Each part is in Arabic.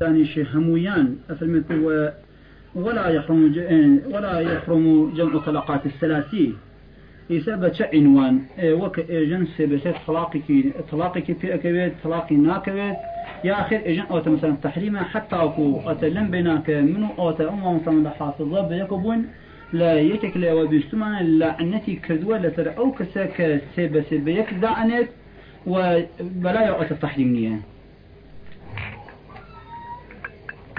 ثاني شيء همويان أفرمت ولا يحرم ولا يحرم جمع طلقات الثلاثي. يسبب عنوان وك جنس بسيط طلاقك طلاقك في أكبيت طلاقي ناكبيت يا أخي إجن أو مثلا تحريمة حتى أكو أتلم بينك منو أو تأمم مثلا حافظة بيكبون لا يتك لا وبيستمان لا عنتي كدوة لتر أو كساك سيبس بيك دعنت وبلا يعطي التحريم نية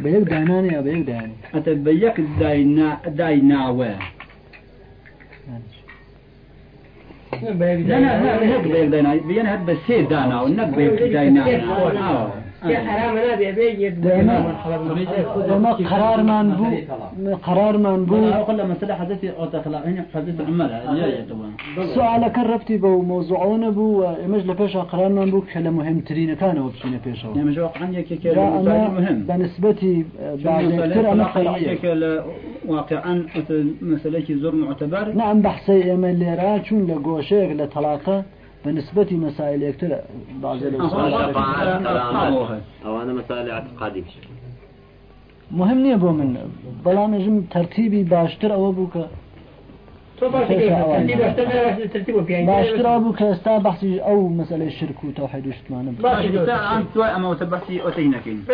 بيك داناني أو بيك داني أتى بيك داينا دايناوه لا لا لا هيك بيك داينا بينا هاد بس هي دانا ونك بيك داينا بيجي وما قرار من بو قرار من بو قل مسألة حدثي أو تخلق هنا حدث طبعا. سؤال كربتي بو موضوعون بو إمج لفيش قرار من بو كلا مهم ترين كان وبشينا فيش يعني مش واقع عندك كي لا أنا مهم. بنسبتي بعد كتير أنا خلقية واقعا مسألة زور معتبر؟ نعم بحثي إما اللي راچون لقوشيك لطلاقة. بالنسبة مسائل يكتر بعض أو أنا مسائل اعتقادية مهم بۆ من. بەڵام ژم تەرتیبی باشتر بوو کە باشترا بوو کە ئێستا بەخسی ئەو مەسلەی شرک و تەوحید شتمانە أنت سواء أما وتبحثي أتينكين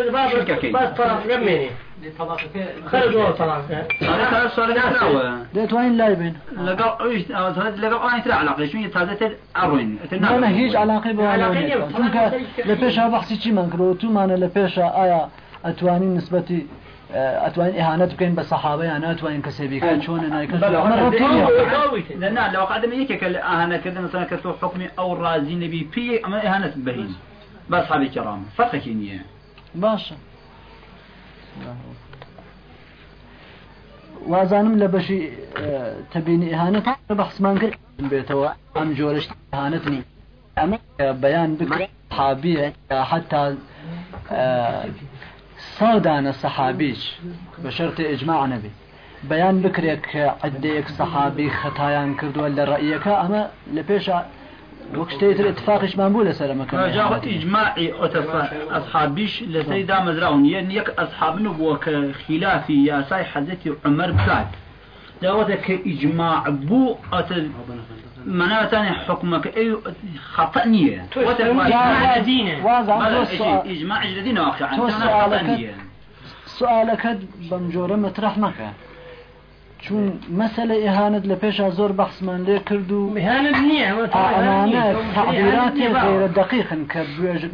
دەتوانین لای بین. لقى هیچ علاقی بۆ چونکە لە پێشا بەخسی چیمان کرۆ تومانە لە پێشە ئایا ئەتوانین نسبەتی ئەتوانین ئەهانەت بکەین بە سەحابە یان ناتوانین کەسێ بیکە چۆن لا لو قدم يك أنا كذا مثلا كسو حكمي أو رازي نبي بي أما إهانة بهين بس حبي كرام فرق كينية باشە. وازانم لە بەشی تەبینی ئەهانەت بەحسمان کرد. بێتەوە ئەم جۆرەش ئەهانەتنی ئەمە بەیان بکرێت حابیە حتا سەدانە سەحابیش بە شەرتی ئجماع نەبی بەیان بکرێت کە عدەیەک سەحابی خەتایان کردووە لە ڕەیەکە ئەمە لە پێشە وەک شتێتر اتفاقشمان بوو لەسەر ئەمەکە جاء إجماعي أصحابيش لسيدا مزرعون يعني يك أصحاب نبوة خلافي يا ساي حدثي عمر بكات دعوتك إجماع بو أتل معناها تاني حكمك. أي خطأ نية. إجماع جديد واقعا خطأ نية. سوالەکەت بەم جۆرە مەترح مەکە چون مەسلە ئێهانت لە پێشا زۆر بەحسمان لێ کرد و تعبیراتی غێرە دقیقن کە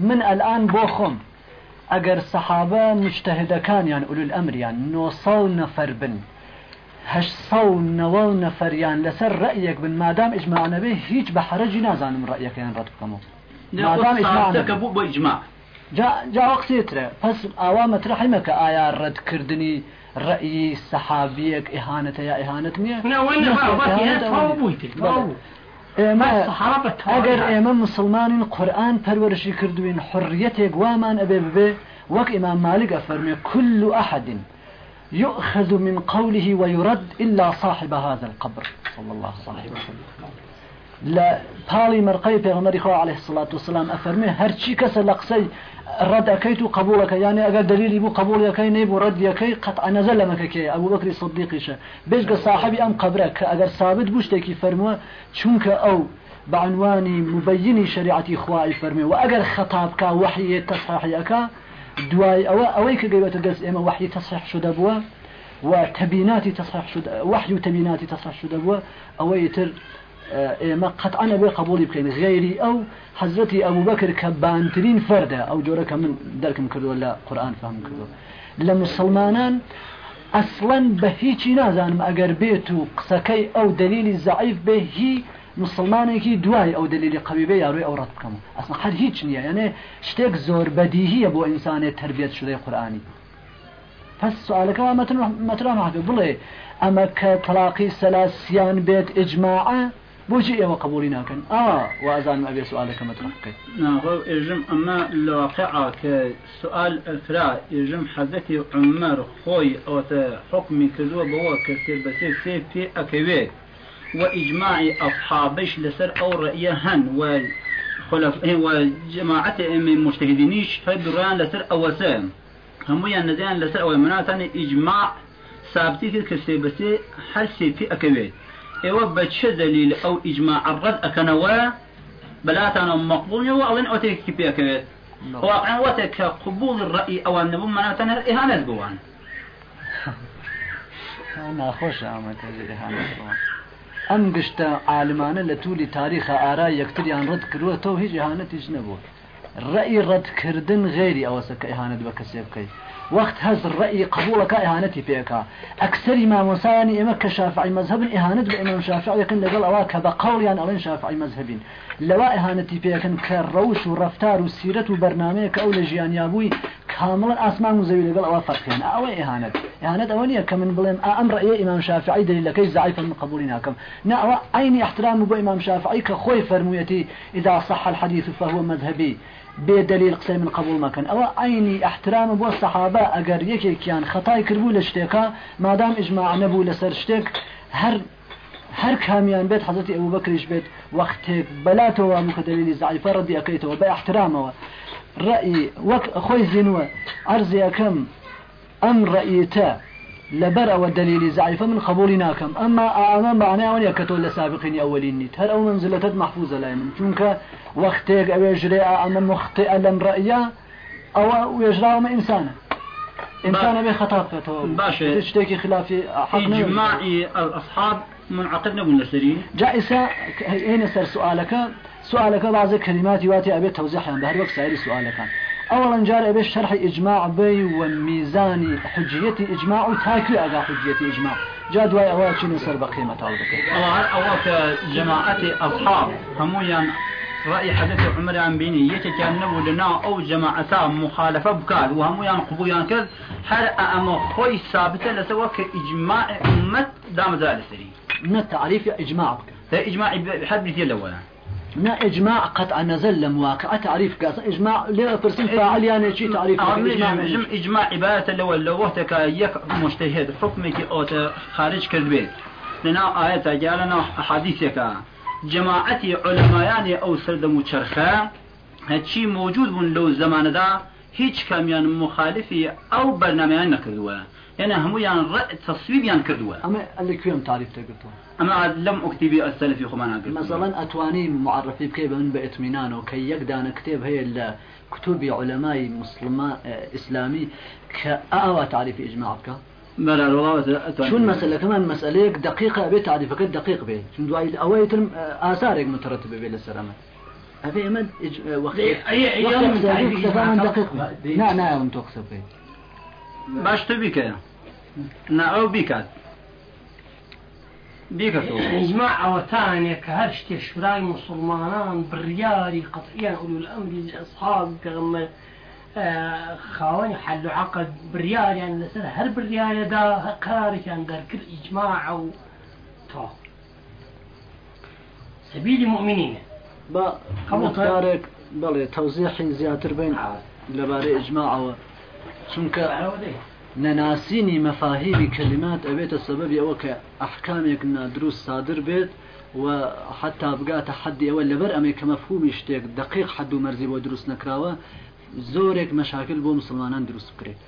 من ئەلان بۆ خۆم ئەگەر سەحابە مجتهدەکانیان ئولول ئەمریان نۆسە نەفەر بن. هەشسە و نەوە نەفەریان لەسەر ڕەیەک بن مادام ئیجممانەبێ هیچ بە حرەجی نازانم ڕەیەکەیان ڕەت بکەمەوە بۆ إجماع جا قسێترە پس ئاوا مەترحیمەکە ئایا ڕەتکردنی ڕەئی سەحابیەک ئیهانەتە یا ئیهانت نییە ئەگەر ئێمە مسلمانین قورآن پەروەرشی کردوین حڕیەتێک وامان ئەبێ ببێ وەک ئیمان مالک ئەفەرمێ كل أحد يؤخذ من قوله ويرد إلا صاحب هذا القبر. صلى الله عليه وسلم. لا پاڵی مەرقەی پێغمەری خوا عليه الصلاة والسلام ئەفەرمێ هەرچی کەسە لە ڕەت ئەەکەیت و قبولەکە یانێ ئەگەر دلیلی بوو قبولەکەی نەی بوو ڕەدیەکەی قەت ئەنەزە لە مەکەکێ ئەبوو بەکری صدیقیشە. بێژگە صاحبی ئەم قبرە کە ئەگەر ثابت بوو شتێکی فەرمووە چونکە ئەو بعنوانی مبینی شریعتی خوای فەرمێ و ئەگەر خەتابکە ئەوە ئەوەی کە گەیوەتە دەست ئێمە وحی تەصح شدە بووە وتبينات تصحح شد وحي وتبينات تصحح شد بوا أو يتر ئێمە قەتعانە بێ قبولی بکەین. غێری ئەو حەزرەتی ئەوو بەکر کە بانترین فەردە ئەو جۆرەکە من دەرکم کردووە لە قورآان فهم کردو لە مسلمانان ئەسڵەن بە هیچی نازانم ئەگەر بێت و قسەکەی ئەو دلیلی زعیف بێ هی مسلمانێکی دوای ئەو دلیلی قویبێ یاڕوی ئەو ڕەت بکەم ئەسڵ هەر هیچ نییە. یعنی شتێک زۆر بەدیهیە بۆ ئینسانێت تربیت شدەی قورآانی پس سوالەکەەوە مەتراماکە بڵێ ئەمە کە تەلاقی سەلاسیان بێت ئجماعە بۆچی ئێوە قبولی ناکەن؟ ئا وازان ئەبێ سوالەکە ناغۆ ئێژم ئەمە لە واقعا کە سوال ئەفرا ئێژم حەزەتی عمەر خۆی ئەوتە حکمی کردووە بەوە کە سێر بەسێ سێ پێ ئەکەوێت. و ئیجماعی ئەصحابش لەسەر ئەو ڕەیە هەن و خلف وجماعة من مجتهدينيش هدران لسر أوسام هم نزيان لسر أول مناتان إجماع ثابتي الكسي حسي في أكويت إيوه بتش دليل أو إجماع الرد أكنوا بلاتنا مقبول وأظن أوتيك في أكويت واقعا وتك قبول الرأي أو النبو مناتنا إهانة بوان. أنا خوش عملت إهانة بوان. ئەم گشتە عالمانە لە تولی تاریخە ئارا یەکتریان ڕەت کردووە تۆ هیچ ئەهانەتیش نەبوو. ڕئی ڕەتکردن غێری ئەوەسە کە ئەهانت بە کەسێ بکەیت. وقت هەز ڕئی قبولەکە ئەهانەتی پێکا. ئەکسری مامۆسایانی ئێمە کە شافعی مەذهبن ئەهانت بە ئێمە شافعەکەن لەگەڵ ئەوە کە بە قوڵیان ئەڵێن شافعی مەذهبین. لەوا ئەهانەتی پێەکەن کە ڕەوش و ڕفتار و سیرەت و بەرنمەیە کە ئەو لە ژیانیابووی کامڵ ئاسمان ئێهانت ئەوە نییە کە من بڵێم ئەم ڕێ ئیمام شافعی دلیلەکەی زعیف من قبولی ناکەم نا ئەوە عینی احترام ئیمام شافعی کە خۆی فەرموویەتی إذا صح الحديث فهو مذهبي بدليل قسم من قبول مكان أو عيني احترام بو الصحابة؟ أجر يكي كان خطاي كربو لشتيكا ما دام إجماع نبو لسر شتيك هر هر كاميان بيت حضرتي أبو بكرش بيت؟ وقتك بلاته ومكدليل زعيفة ردي أكيته بإحترامه. رأي وك خوي زينوا أرزي كم أم رأيتا لبر أو الدليل زعيفة من قبولنا كم. أما أمام معناه ونيا كتول لسابقين أولين نيت. هل أو منزلة محفوظة لا يمن. چونك وقتك أو يجري أما مخطئ لم رأيا أو يجرى أما إنسانا. إنسان بخطأ فتو باشا تشتكي خلافي حقنا إجماعي الأصحاب منعقد نبون لسرين جائسة هنا سر سؤالك. سؤالك بعض الكلمات يواتي أبي توضيحها بهر وقت سائر سؤالك. أولا جار أبي شرح إجماع بي وميزان حجية إجماع وتاكي أغا حجية إجماع. جاد واي أولا شنو سر بقيمة طالبك أولا جماعة أصحاب همويا رأي حدث عمر عن بيني يتجنب لنا أو جماعة مخالفة بكار وهم قبويان كذ هل أما خوي ثابتة لسوا كإجماع أمة دام ذلك سري من التعريف إجماع بك. إجماع بحد بيتي الأول. نا إجماع قطع نزل لمواقع تعريف كاس إجماع ليه فرسين فاعل يعني شيء تعريف إجماع جم إجماع عبادة الأول لو وقتك يك مجتهد حكمك أو خارج كذبين لنا آيات جالنا أحاديثك جماعتي علماء أو سردم وشرخا هادشي موجود من لو زمان دا هیچ کامیان مخالفی ئەو بەرنمەیان نەکردووە یعنی هەمویان تصویبیان کردووە ئەمە ئەلی کوێم تاریف تەگرتووە ئەمە لەم ئۆکتیبی ئەسەلفی خۆمان مثلا ئەتوانی معرفی بکەی بە من بە ئتمینانەوە کە یەکدانە کتێب هەیە لە کتوبی علەمای مسلمان ئیسلامی کە ئاوا تعریفی ئیجماع بکە چون مسألة؟ كمان مسألة دقيقة أبي تعريفك دقيق به شون دواي أوي ترم آثارك مترتبة به للسلامة؟ أبي أمد وقت وقت دقيق نعم نعم به باش تبيك نا أو بيكات بيكتو إجماع أوتاني كهرش تشراي مسلمانان برياري قطعيا أولو الأمر أصحاب كغمّة خاوەنی حل و عقد بریاریان لەسەر هەر بریارەدا قرارێکیان دەرکرد ئیجماع و تۆ سبیلی مؤمنینە بە هەمووتارێک بەڵێ تەوزیحی زیاتر بین لەبارەی ئجماعەوە چونکە نەناسینی مەفاهیمی کلمات ئەبێتە سەبەبی ئەوە کە ئەحکامێک نادروست سادر بێت و حتا بگاتە حدی ئەوە لەبەر ئەمێ کە مەفهومی شتێک دقیق حد و مەرزی بۆ دروست نەکراوە زۆرێک مەشاکل بۆ مسلمانان دروست بکرێت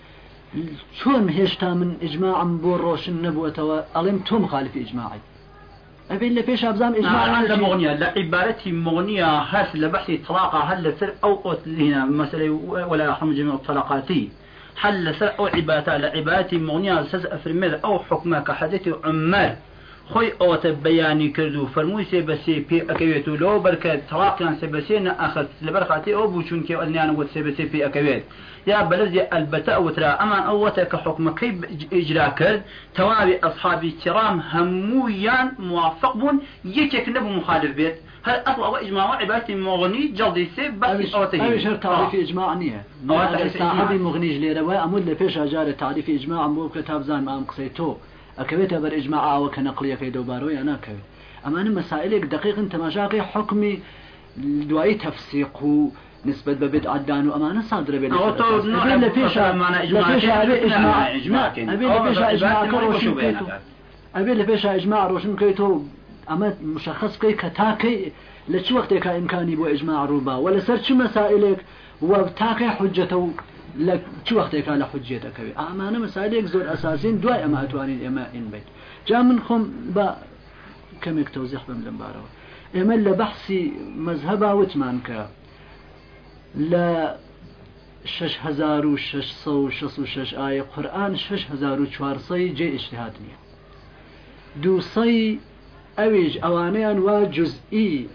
چۆن هێشتا من ئجماعم بۆ ڕۆشن نەبووەتەوە ئەڵێم تۆ مخالفی ئجماعی ئەبێن لە پێش ئابزام ئجماع لە مغنیە لە عیبارەتی مغنیە هەست لە بەحی طلاقا هەل لەسەر ئەو ئۆت هنا مەسەلەی ولا يحرم جميع هل لسر أو عبادة لعبادة مغنية سز أفرمير أو حكمة كحدث عمر خۆی ئەوەتە بەیانی کرد و فەرمووی سێ بەسێ پێ ئەەکەوێت و لەوە بەرکە تەواقیان سێ بەسێ نەئەخت لەبەر خاتی ئەو بوو چونکە ئەلنیان وت سێ بەسێ پێ ئەەکەوێت یا بەلەزی ئەلبەتە ئەوترا ئەمان ئەوەتە کە حکومەکەی ئیجرا کرد تەواوی ئەصحابی کرام هەموویان موافق بوون یەکێک نەبوو مخالف بێت هل أصل أو إجماع عبادة مغني جلدي سي بس أو تهي شر تعريف إجماع نية؟ صاحبي مغني جليرة وأمود لفيش أجار تعريف إجماع مو كتاب زان ما أم قصيتو. ئەکەوێتە بەر ئجمماعاوە کە نەقلیەکەی دەوبارەوە یا ناکەوێت ئەمانە مەسائلێک دقیقن تەماشاقی حکمی دوایی تەفسیق و نسبت بە بێت عدان و ئەمانە سادرە بێت لە پێش ئەبێ لە پێش ئجمماع ڕۆشن بکەیتەوە اما مشخص كي كتاكي لشي وقت كا امكاني بو اجماع روبا ولا سر شو مسائلك وتاكي حجته لك شو وقت كا لحجيتك اما أنا مسائلك زور اساسين دواي اما اتوانين اما ان بيت جا من خم با كمك توضيح بم لمبارو اما لبحثي مذهبا وتمان كا لا شش هزار و شش صو شش و شش آية قرآن شش هزار و چوار صي جي اجتهاد نية دو و جزئي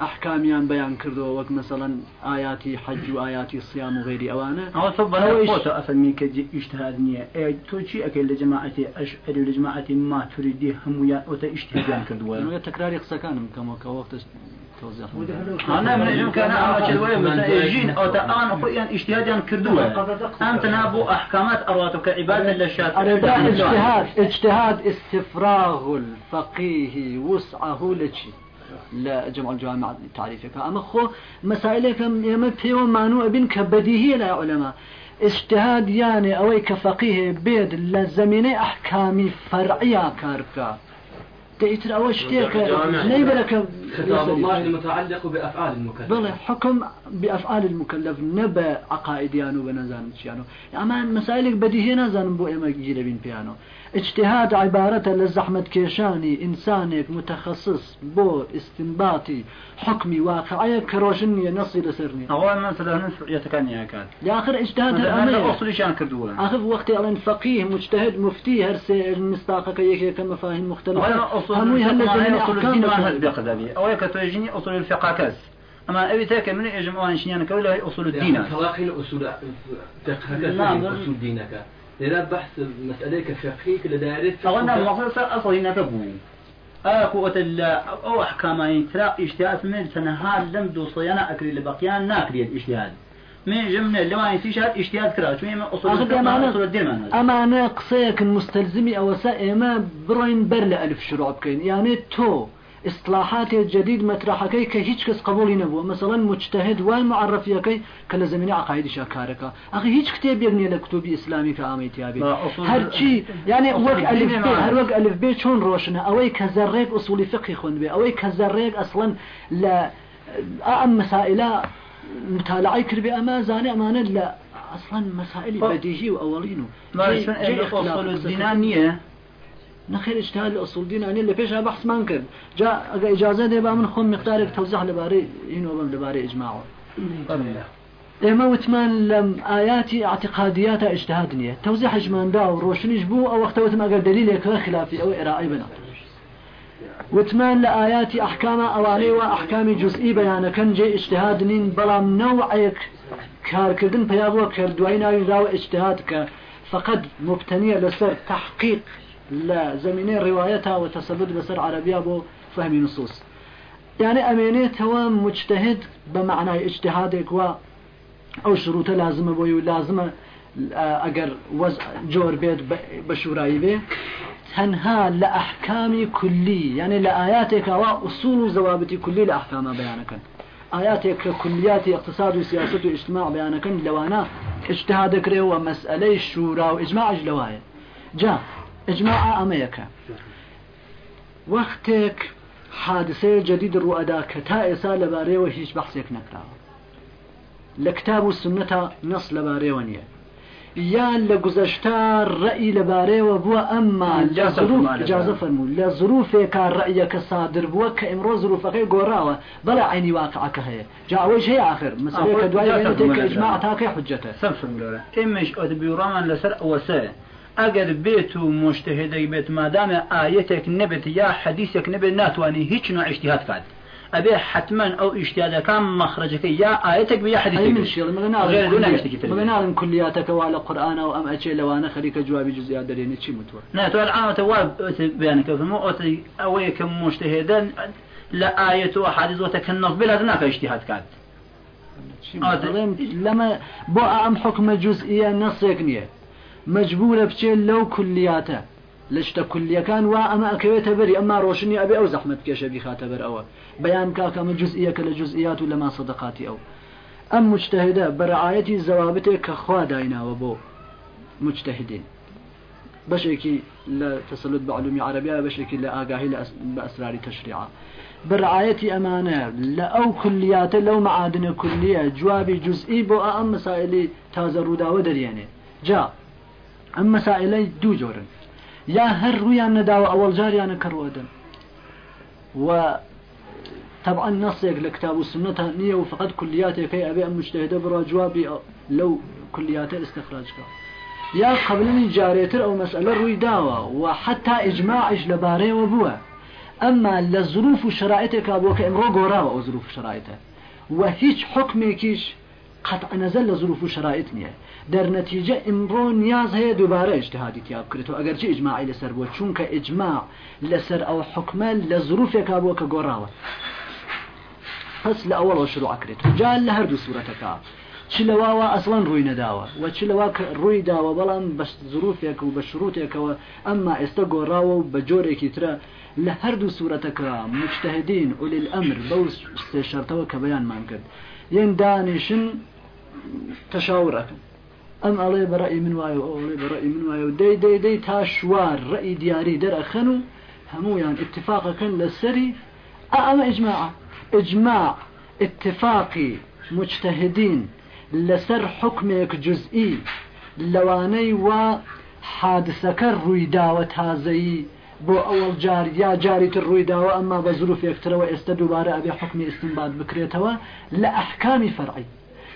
احكاميان بيان كردو وقت مثلا اياتي حج واياتي صيام وغيري اوانا أو صبر فوتو افهمي كجي اجتهاد نيه اي تو شي اكل لجماعتي اشعري لجماعتي ما تريدي هم يا أو اجتهاد كردو انه تكرار سكان كما كوقت توزيع أنا من يمكن أنا شلوي مساجين أو تان اخويا اجتهاد كردو انت نابو احكامات ارواتك عباده للشات اجتهاد اجتهاد استفراغ الفقيه وسعه لشي لا جمع الجوامع تعريفك أما خو مسائلك يما بيو مانو ابن كبديهية لا علماء اجتهاد يعني أوي كفقيه بيد لزميني أحكامي فرعية كاركا تيتر أول شتيك نيبرك خطاب الله المتعلق بأفعال المكلف. بله حكم بأفعال المكلف نبأ عقائديانو بنزان شيانو. أما مسائلك بديهية نزان بو إما جيل بين بيانو. اجتهاد عبارة لزحمة كيشاني إنسانك متخصص بو استنباطي حكمي واقعي كروشني نصي لسرني. أول مثلا يتكني كان يا آخر اجتهاد الأمير أصل شان كردوه آخر وقت ألين فقيه مجتهد مفتي هرسي المستاقة كي كمفاهيم مختلفة. هموي هلا زمن أصول الدين ما هل بقدبي أو كتوجيني أصول الفقه كاس. أما أبي تاك من إجماع شنيان كولا أصول الدين؟ تلاقي أصول فقه نعم. أصول دينك. لذا بحث مسألة كفقهي كلا دارس أقولنا المقصد أصلي نتبو أكو أتلا أو أحكامين ترى اجتهاد من سنهار لم دوصينا أكري لبقيان ناكري الاجتهاد. من جملة لما يسيشات اجتهاد كرا شو يما أصول أصول الدين معنا أمانة قصيك مستلزمي أو سائما بروين برل ألف شروع بكين يعني تو. إصلاحات جديد مطرحكي كهيج كس قبول نبوه. مثلا مجتهد يكي كلا زميني عقائد شاكارك أخي هيج كتاب يبني لكتب اسلامي كامي تيابي هر شي يعني وق الف ب هر وق الف ب شون روشنا اوي كزريك اصول فقه خون بي اوي كزريك أصلا لا ام مسائل مطالعه كربي اما زاني امانه لا أصلا مسائل بديهي واولينو ما اصول الدينانيه نخير اجتهاد الأصول دين يعني اللي فيشها بحث ما نكر جاء إجازة دي بقى من خم مقدارك توزع لباري إنه بم لباري إجماعه إما وثمان لم آيات اعتقاديات اجتهاد نية توزيع إجمان دا وروشنيش بو أو وقت وثم أقل دليل يكون خلافي أو إرائي بنا. وثمان لآيات أحكام أوالي وأحكام جزئي بيانا كان جي اجتهاد نين بلام نوعيك كار كردن بيابو كردوين راو اجتهاد فقد مبتنية لسر تحقيق لا زمينين روايتها وتسبب بسر عربية بو فهم نصوص. يعني أميني توا مجتهد بمعنى اجتهادك و أو شروط لازمة بو لازمة أجر وز جور بيت بشوراي بي تنها لأحكام كلي يعني لآياتك وأصول زوابط كلي لأحكام بيانك آياتك كليات اقتصاد وسياسة واجتماع بيانك لوانا اجتهادك ريو ومسألة الشورى وإجماع جلوايا جاء إجماع أمريكا. وقتك حادثة جديد الرؤدا كتا إسا لباري وهيش بحثك نكرا لكتاب السنة نص لباري ونيا يان لگذشتا رأي لباري وبوا أما لظروف إجازة فرمو لظروف كان رأيك صادر بوا كإمرو ظروفك قراوة. بلا عيني واقعك هي. جاء وجه هي آخر. مسألة كدواي بينتك إجماع تاكي حجته. سنفر ملورا إمش أدبي رمان لسر أوسائل ئەگەر بێت و مشتهدەی بێت مادامە ئاەتێک نەبێت یا حەدیسێک نەبێت ناتوانانی هیچ نوع اشتهات کات. ئەبێ حتمما ئەو ئیشتیادەکان مەخرجەکە یا ئاەتێک بە حدیثناڵم کولیاتەکەوا لە قورآانە و ئەم ئەچێ لەوانە خەریکە جوابی جزیات دەرێنێت چی متوە ناتوان ئاەتە وا بیانەکەمە ئەوەیە کە مشتهێدەن لە ئاەت و حادیزۆتەکە نەقبل ناکە اشتهات کات. لەمە بۆ ئەم حکومە جزئیە نەسێک نییە مجبورة بچێت لەو کولیاتە لەشتە کولیەکان وا ئەمە ئەکەوێتە بەری ئەمما ڕۆشنی ئەبێ ئەو زەحمت کێشە بیخاتە بەر ئەوە. بەیان کاکەمە جزئیەکە لە جزئیات و لەما سەدەقاتی ئەو. ئەم مجتهدە بەرعایەتی زەوابتێک کە خوا دایناوە بۆ مجتهدین بەشێکی لە تەسلط بە علومی عربیا بەشێکی لە ئاگاهی بە ئەسراری تەشریعە برعایەتی ئەمانە لە ئەو کلیاتە لەو معادنە کولیە جوابی جزئی بۆ ئەم مسائلی تازە ڕووداوە دەریێنێ جا ئەم مەسائلەی دوو جۆرن یا هەر ڕویان نەداوە ئەوەڵ جاریانە کەڕوەدەن و طبعا نصيق لكتاب السنة نية وفقط كليات كي أبي أم مجتهدة برا جوابي لو كليات استخراجك يا قبل من جاريتر أو مسألة روي داوة. وحتى إجماع إيش لباري وبوة. أما لظروف شرائطك أبوك إمرو قراوة أو ظروف شرائطه. وهيج حكمكيش قطع نزل لظروف شرائطنيه در نتیجه امرو نیاز هەیە دووبارە اجتهادی تیاب کرێتەوە ئەگەر چی ئجماعی لەسەر بووە چونکە ئجماع لەسەر ئەو حکمە لە ظروفێکا بووە کە گۆڕاوە. پس لە ئەوەڵەوە شروع کرێت جا لە هەردوو سوورەتەکە. چ لەواوە ئەسڵان ڕووی نەداوە و چ لەوا ڕووی داوە بەڵام بە ظروفێک و بە شروتێکەوە ئەمما ئێستا گۆڕاوە و بە جۆرێکی ترە لە هەردوو سوورەتەکە. مجتهدین ولی الأمر بەو سێ شەرتەوە کە بەیانمان کرد. یەن دانیشن تەشاورەکەن ئەم ئەڵێ بەڕئی من وایە ئەوڵێ بەڕئی من وایە. و دەی دەی دەی تا شوار ڕئی دیاری دەرەخەن و هەمویان اتفاقەکەن لەسەری ئەمە ئجماع. ئجماع اتفاقی مجتهدین لەسەر حکمێک جزئی لەوانەی وا حادسەکە ڕوویداوە تازایی بۆ ئەوەڵ جار یا جاری تر ڕوویداوە ئەمما بە زروفێکترەوە ئێستا دووبارە ئەبێ حکمی استنباد بکرێتەوە لە ئەحکامی فەرعی.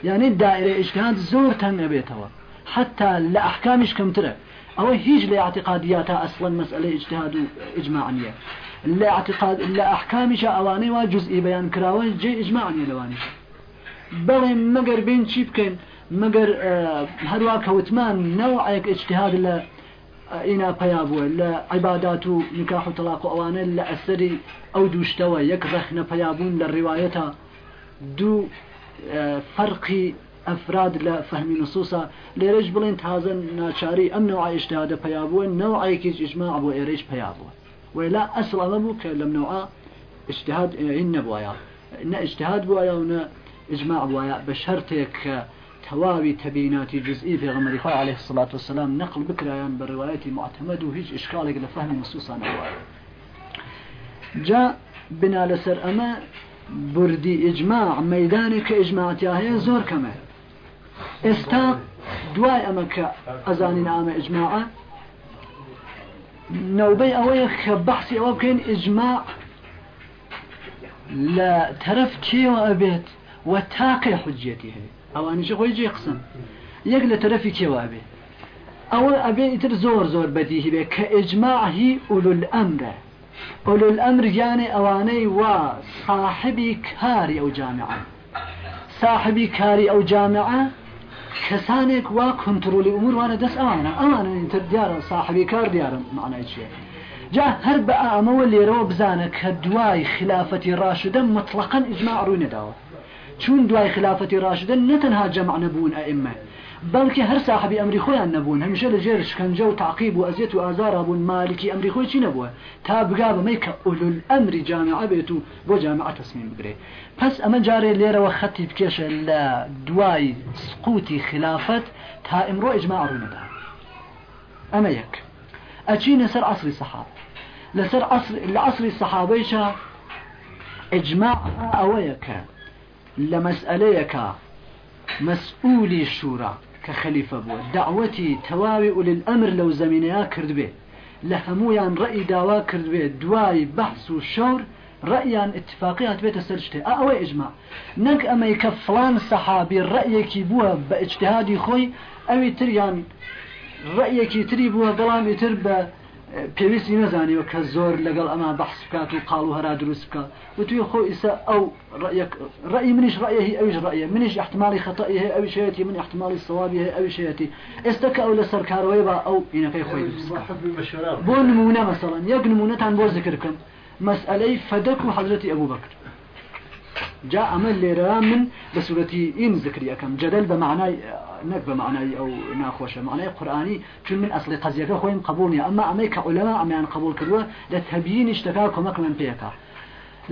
يعني دائرة اجتهاد زور تنبيتها حتى لأحكامش كم ترى أو هيج لاعتقادياتها أصلا مسألة اجتهاد إجماعية لا اعتقاد لا أحكامش أواني وجزء بيان كراوي جي إجماعية لواني بلي مقر بين شيبكين مقر آه هروا كوتمان نوعك اجتهاد لا إنا بيابوه لا عبادات نكاح وطلاق أواني لا أسري أو دوشتوا يكرخنا بيابون للرواية دو فرقی ئەفراد لە فەهمی نسوسا لێرەش بڵێن تازە ئەم نوع ئیشتهادە پیابووە نوعەیەکی ئیجماع بۆ ئێرەش پیابووە ولا ئەسڵ ئەمە بوو کە لەم نوع اجتهاد هین نەبووە نە اجتهاد بووە و نە تواوي تبينات جزئي في غمر عليه الصلاة والسلام نقل بكريان بالروايات معتمد وهيج إشكالك لفهم النصوص عن جاء بنا لسر أما بردی ئجماع مەدانی کە ئجماعتیا هەیە زۆر کەمە ئێستا دوای ئەمە کە ئەزانی نامە ئجماعە نەوبەی ئەوەیە کە بەحسی ئەوە بکەین ئجماع لە تەرەف کێوە ئەبێت و تاقی حجێتی هەیە ئەوانیش خۆی جێ قسم؟ یەک لە تەرەفی کێوە ئەبێت ئەوە ئەبێ ئیتر زۆر زۆر بەدیهی بێ کە ئجماعهی ئولول ئەمرە أولو الأمر يعني أواني و صاحبي كاري أو جامعة. صاحبي كاري أو جامعة كسانك وا كنترولي أمور وأنا دس أوانا أوانا انت ديارا صاحبي كار ديارا. معنى شيء جاء هرب أما واللي رو بزانك هدواي خلافة راشدة مطلقا إجماع روي نداوة. چون دواي خلافة راشدة نتنها جمع نبون أئمة. بەڵکی هەر صاحبی ئەمری خۆیان نەبوون هەمیشە لە ژێر شکنجە و تعقیب و ئەزیێت و ئازارە بوون مالکی. ئەمری خۆی چی نەبووە تا بگا بەمەی کە ئولول ئەمری جامعە بێت و بۆ جامعە تەسمیم پس ئەمە جارێ لێرەوە خەتی بکێشە لە دوای سقوتی خلافەت تا ئمڕۆ ئجماع ڕوونەدا ئەمە یەک ئەچینە سەر عصری سەحاب لەسەر لە عصری سەحابەیشە ئجماع ئەوەیە کە لە مەسئلەیەکە مسؤولی شورا. کە خەلیفە بووە. داوەتی تەواوی ئولل ئەمر لەو زمینەیە کردبێ لە هەمویان ڕێی داوا کردوێ دوای بەحس و شەور ڕأیان اتفاقی هاتبێتە سەر شتێ. ئەوە ئژما نەک ئەمەی کە فلان سەحابی ڕەیەکی بووە بە ئجتهادی خۆی ئەوی تریان ڕەیەکی تری بووە بەڵامی تر بە پێویستی نەزانی و کە زۆر لەگەڵ ئەمە بەحس بکات و قاڵ و هەرا دروست و توی خۆ ئیسا ئەو ڕئی منیش ڕأیەهی ئەویش ڕأیە. منیش احتمالی خەتەی هەیە ئەوی شەتی من احتمالی سەوابی هەیە ئەوی شەتی ئێستا کە ئەو لە سەرکارەوەی بە ئەو ئینەکەی خۆی بۆ نمونە مەسەڵەن یەک نمونەتان بۆ ذکر بکەم مەسئلەی فەدەک و حەزرەتی ئەبوو بەکر جا ئەمە لێرە من بە سوورەتی ئین ذکریەکەم جدل بە معنای نەک بە معنای ئەو ناخۆشە. معنای قورآانی چون من ئەسلی قەزیەکە خۆیم قبولنیە ئەمە ئەمەی کە ئولەما ئەمیان قبول کردووە لە تەبیینی شتەکە کۆمەک من پێەکە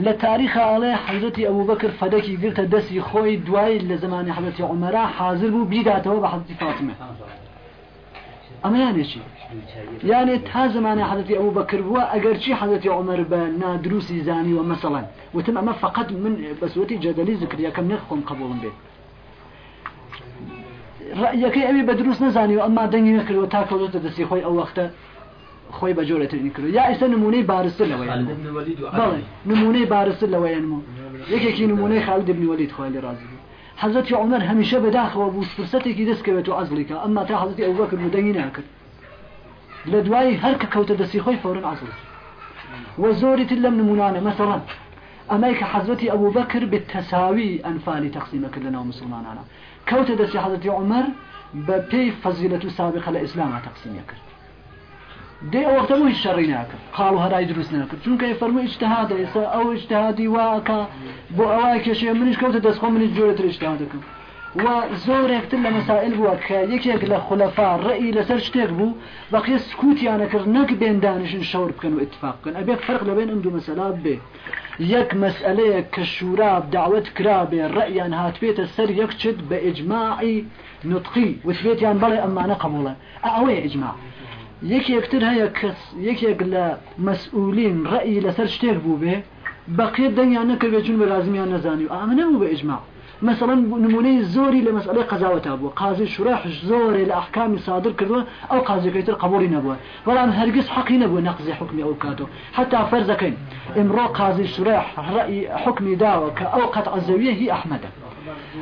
لە تاریخە ئاڵێ حەزەتی ئەوو بەکرد فەدەکی گرتە دەستی خۆی دوای لە زمانی حەزەتی عمەرا حاضر بوو بیداتەوە بە حەزتی فاتمە. ئەمەیانێ چی یانێ تا زمانی حەزەتی ئەو بەکر بووە ئەگەرچی حەزەتی عمر بە نادروسی زانی و مەسەڵەن وتم ئەمە فقط من بەسوەتی جەدەلی زکریەکەم نەخۆم قبولم بێت ڕەیەکەی ئەوی بە دروست نزانانی و ئەمما دەنگی نەکردەوە تا کەوتە دەستی خۆی ئەو وەختە خۆی بە جۆرەترین کرد یا ئێستا نمونەی بارسە لەوەی نمونەی بارسە لەوەیەنمە یەکێکی نمونەی خاڵ دەبنی وەلیت خۆی لە رازی. وليد خوي اللي رازي حضرت عمر هميشه بداخل وبوس فرصتي كي دس كبتو عزلك أما تا حضرت أبو بكر مدني ناكر لدواي هرك كوت دسي خوي فورا عزل وزوري تلم نمونانا مثلا أمريكا حضرت أبو بكر بالتساوي أنفال تقسيمك لنا ومسلمان أنا كوت دسي حضرت عمر ببي فضيلة سابقة لإسلام دێ ئەوەختەمەوی شەڕی ناکرد. قاڵ و هەرای دروست ناکرد. چونکە فەرمو ئیشتهاد ئێستا ئەو ئیشتهادی واکە بۆ ئەوای کێشێ منیش کەوتە دەستخۆ منیش جۆرە ترشتا دەکەم. و زۆرێکتر لە مەسائل بووە کە یەکێک لە خولەفا ڕێی لەسەر شتێک بوو بەقیە سکووتیانەکرد نەک بێن دانیشن شەور بکەن و اتفاق بکەن. ئەبێ فرق لەبێن ئەم دوو مەسەلا بێ. یەک مەسئلەیە کە شوراب داوت کرابێ ڕەیان هاتبێتە سەر یەکچت بە ئجماعی نوتقی وتبێتیان بەڵێ ئەمانە قبوڵە. ئەوەیە ئجماع. إجماع يك يكتر هيا كس يك يقلا مسؤولين رأي لسر شتيك بو به بقية الدنيا نكر بيجون بلازم يعني نزاني وآمنا مو بإجماع مثلا نمونه زوري لمسألة قضاوة أبوه قاضي شراح زوري لأحكام صادر كردوه أو قاضي كيتر قبولي نبوه ولام هرقص حقي نبوه نقضي حكمي أو كاتو حتى فرزكين امرو قاضي شراح رأي حكمي داوة أو قطع الزوية هي أحمد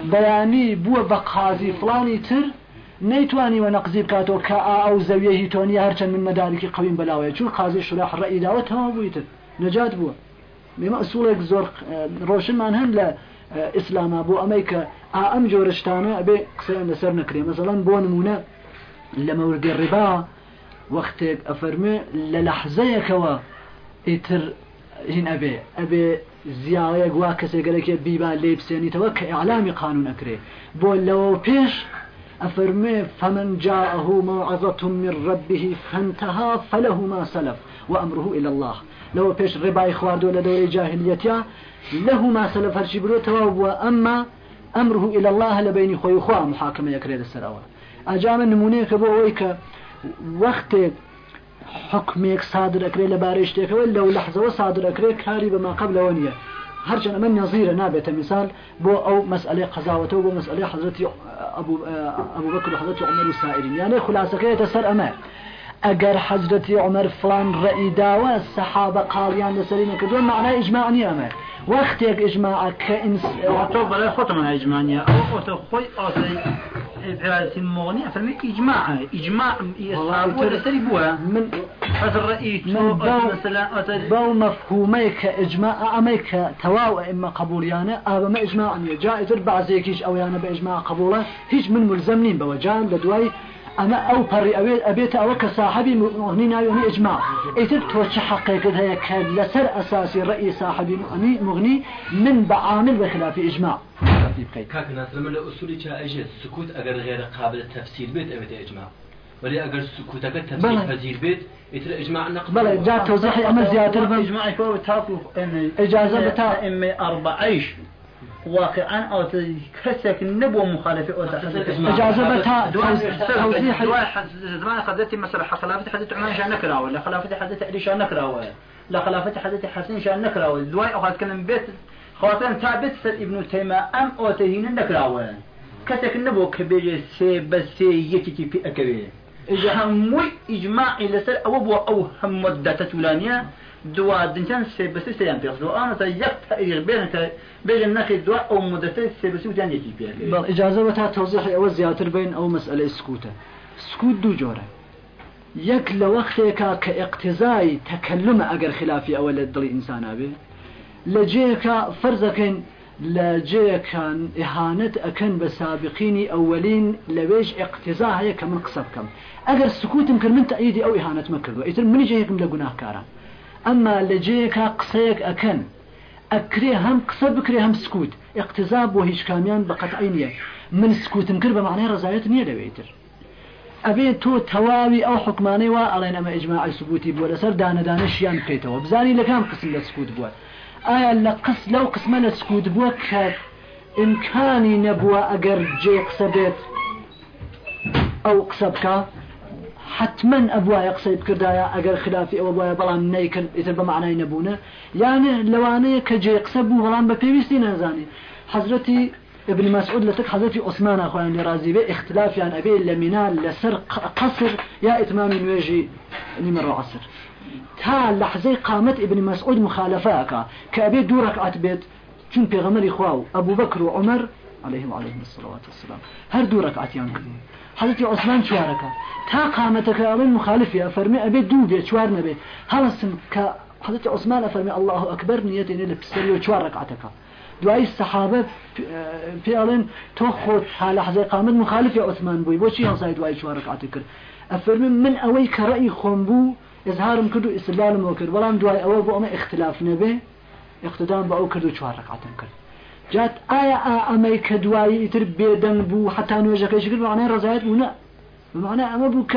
بياني بوه بقاضي فلاني تر نەیتوانیوە نەقزی بکاتەوە کە ئا ئەو زەویەهی تۆنی هەرچەند من مەدارێکی قویم بەلاوەیە. چون قازی شراح ڕئیداوە تەوا بوویتت نەجات بووە. مێمە ئەسوڵێک زۆر ڕۆشنمان هەند لە ئیسلاما بۆ ئەمەی کە ئا ئەم جۆرەشتانە ئەبێ قسەیان لەسەر نەکرێ. مەسەڵەن بۆ نمونە لە مەوردی ڕێبا وەختێک ئەفەرمێ لە لەحزەیەکەوە ئیتر هین ئەبێ. ئەبێ زیاوەیە گوا کەسێگەرەکێ بیبا لێ بسێنیتەوە کە ئاعلامی قانون ئەکرێ بۆ لەوە پێش أفرمي فمن جاءه موعظة من ربه فانتهى فله ما سلف وأمره إلى الله. لو بيش رباي خواردو لدوري جاهليتيا له ما سلف هرشي برو تواب وأما أمره إلى الله لبين خوي خواه محاكمة يكريد السراوة أجام النمونيك بو ويك وقت حكمك صادر أكري لبارشتك ولو لحظة وصادر أكري كاري بما قبل ونية هرچن من نظير نابت مثال مسألة قضاوتة بو مسألة حضرت أبو, أبو بكر وحضرت عمر السائرين يعني خلاصة كي يتسر أمان أجر حضرت عمر فلان رأي داوة الصحابة قاليان لسرين كدون معناه إجماع كإنس وطوب بلا خط من إجماعية أو أو خوي أو في المغنية فمن إجماع. إجماع ولا سريبوها من الرأي من مثلا بو مفهوميك إجماع أميك تواو إما قبوليانا أو ما إجماع جائز بعض زيكيش أو يعني بإجماع قبوله. هيش من ملزمين بوجان لدواي أما أو بري أبيت أبيت أو كصاحبي مغني نايوني إجماع. إذا توش حقيقة هي لسر أساسي رأي صاحبي مغني مغني من بعامل بخلاف إجماع. كاك ناس لما لأصولي جاء أجل السكوت أجر غير قابل التفسير بيت أبيت إجماع. ولي أجر السكوت أجر تفسير فزير بيت يتر إجماع نقد بلا جاء توضيحي أما زيادة إجماع يكون تاكو إجازة بتاع إمي أربعيش واقعا أو كسك نبوة مخالفة أو إجازة بتاع توضيح زمان خذتي مثلا خلافة حدث عمان شان نكرا ولا خلافة حدث علي شان نكرا لا خلافة حدث حسين شان نكرا دواي هذا كلام بيت خواتن تابت سر ابن تيمة أم أو تهين نكرا كسك نبوة كبيرة سي بس سي يكي في أكبير هموي إجماعي لسر أو بو أو هم مدة تولانية دوا دنجان سي بس سي يعني بيصدو أنا تيقت يغبين بيجن ناخذ دوا أو مدة سي بس وتان يجي بيها بل إجازة وتا توضيح أو زيادة بين أو مسألة سكوتة سكوت دو جورة. يك لوقتك كاقتزاي تكلم أجر خلافي أو لدلي إنسان أبي لجيك فرزكن لجيك إهانة أكن بسابقين أولين لبيج اقتزاء هي كمن قصبكم أجر سكوت يمكن من تأييدي أو إهانة مكردو إذن من جيكم لقناه كارا أما لجيك قصيك أكن. أكري هم قصة بكري هم سكوت. اقتزاب وهيش كاميان بقطعينية من سكوت مكر بمعنى رزاية نية لبيتر أبي تو تواوي أو حكماني وألين أما إجماع سبوتي بولا سر دانا دانا شيان بقيتوا بزاني لكام قسم لسكوت بوا. آية لقس لو قسم لسكوت بوا كإمكاني نبوا أجر جي قصبت أو قصبك حتما أبوايا قصيد كردايا أجر خلافي أبوايا بلان نيكن إذا بمعنى نبونا يعني لوانية كجي قصبوا بلان ببيوستي نزاني حضرتي ابن مسعود لتك حضرتي عثمان أخوان لرازي به اختلاف يعني أبي لمنال لسر قصر يا إتمام الوجي نمر عصر. تا لحظة قامت ابن مسعود مخالفاك. كأبي دورك عتبت چون پیغمبر خواو أبو بكر وعمر عليهم وعليهم الصلوات والسلام. هر دورك عتيان كردين حضرت عثمان شوارك تا قامتك أولين مخالفية فرمي أبي دو بي شوار نبي هلسن ك حضرت عثمان فرمي الله أكبر نيتين اللي بسري وشوار ركعتك دوای الصحابة في أولين تخوت حال لحظة قامت مخالف يا عثمان بوي بوشي هنصاي دوای شوار ركعتك أفرمي من أوي كرأي خنبو إظهارم كردو استدلالم وكرد ولام دواي أول بو أما اختلاف نبي اقتدام كرد جات آية أمي كدواي يتر بيدن بو حتى نوجه كيش كرد معناه رزايت بو بمعنى أما بو ك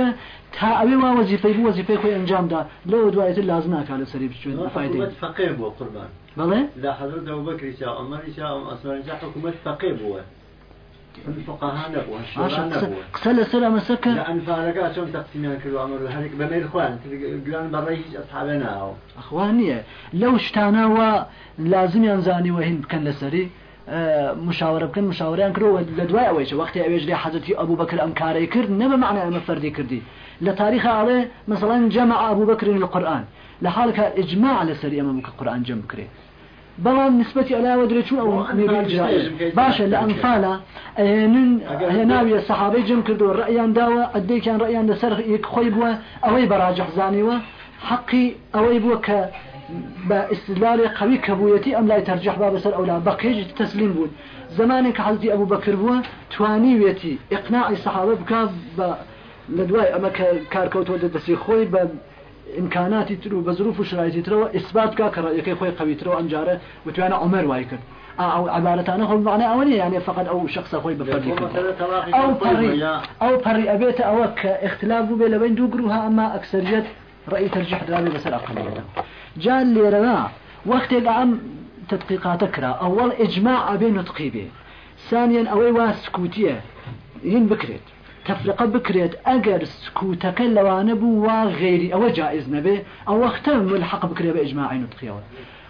تا أبي ما وظيفة بو وظيفة خوي أنجام دا. لو دواي يتر لازم على سريب شو فايدة فقيه بو قربان بله لا حضرت أبو بكر شاء عمر شاء عثمان شاء حكومة فقيه بو الفقهاء نبوة الشورى نبوة. قسل سلام مسكة لأن فارقات شون تقسيمان كل عمر هذيك بميل خوان تقولون بريش أصحابنا أو. أخوانية لو شتانا ولازم ينزاني وهن كان لسري مشاورة بكن مشاورة كرو لدواء أويش. وقت أويش لي حضرتي أبو بكر أم كاري كرد نما معنى أم فردي كردي لتاريخ عليه مثلا جمع أبو بكر القرآن. لحالك إجماع لسري أمام القرآن جمع بكري بەڵام نسبەتی ئەلا وەدرێتون ئەو باشە لە ئەمفالە هێناویە سەحابەی جم کردو ڕەیان داوە ئەدەیان ڕەیان لەسەر یەک خۆی بووە ئەوەی بەراجح زانیوە. حەقی ئەوەی بووە کە بە استدلال قوي كبويتي أم لا يترجح باب سر أو لا بقيج تسليم بود زمانك كحضرتي أبو بكر بوا تواني ويتي إقناع الصحابة بكا لدواي أما كاركوت دسي خوي إمكاناتي ترو بظروف وشرائطي ترو إثبات كا كرأيكي خوي قوي ترو أنجارة وتوانا عمر وايكر أو عبارتان هم معنى أولي يعني فقط أو شخص خوي بفردي أو بري أو بري أبيت أوك اختلاف بين بين دوغروها أما أكثرية رأي ترجح درابي بسر أقلية جان ليرنا وقت عم تدقيقات كرا أول إجماع بين نطقي به ثانيا أوي واسكوتية ين تفرقة بكريت. أجر سكوتك لوانه بو وغيري أو جائز نبي أو وقت ملحق بكريت بإجماع نطقي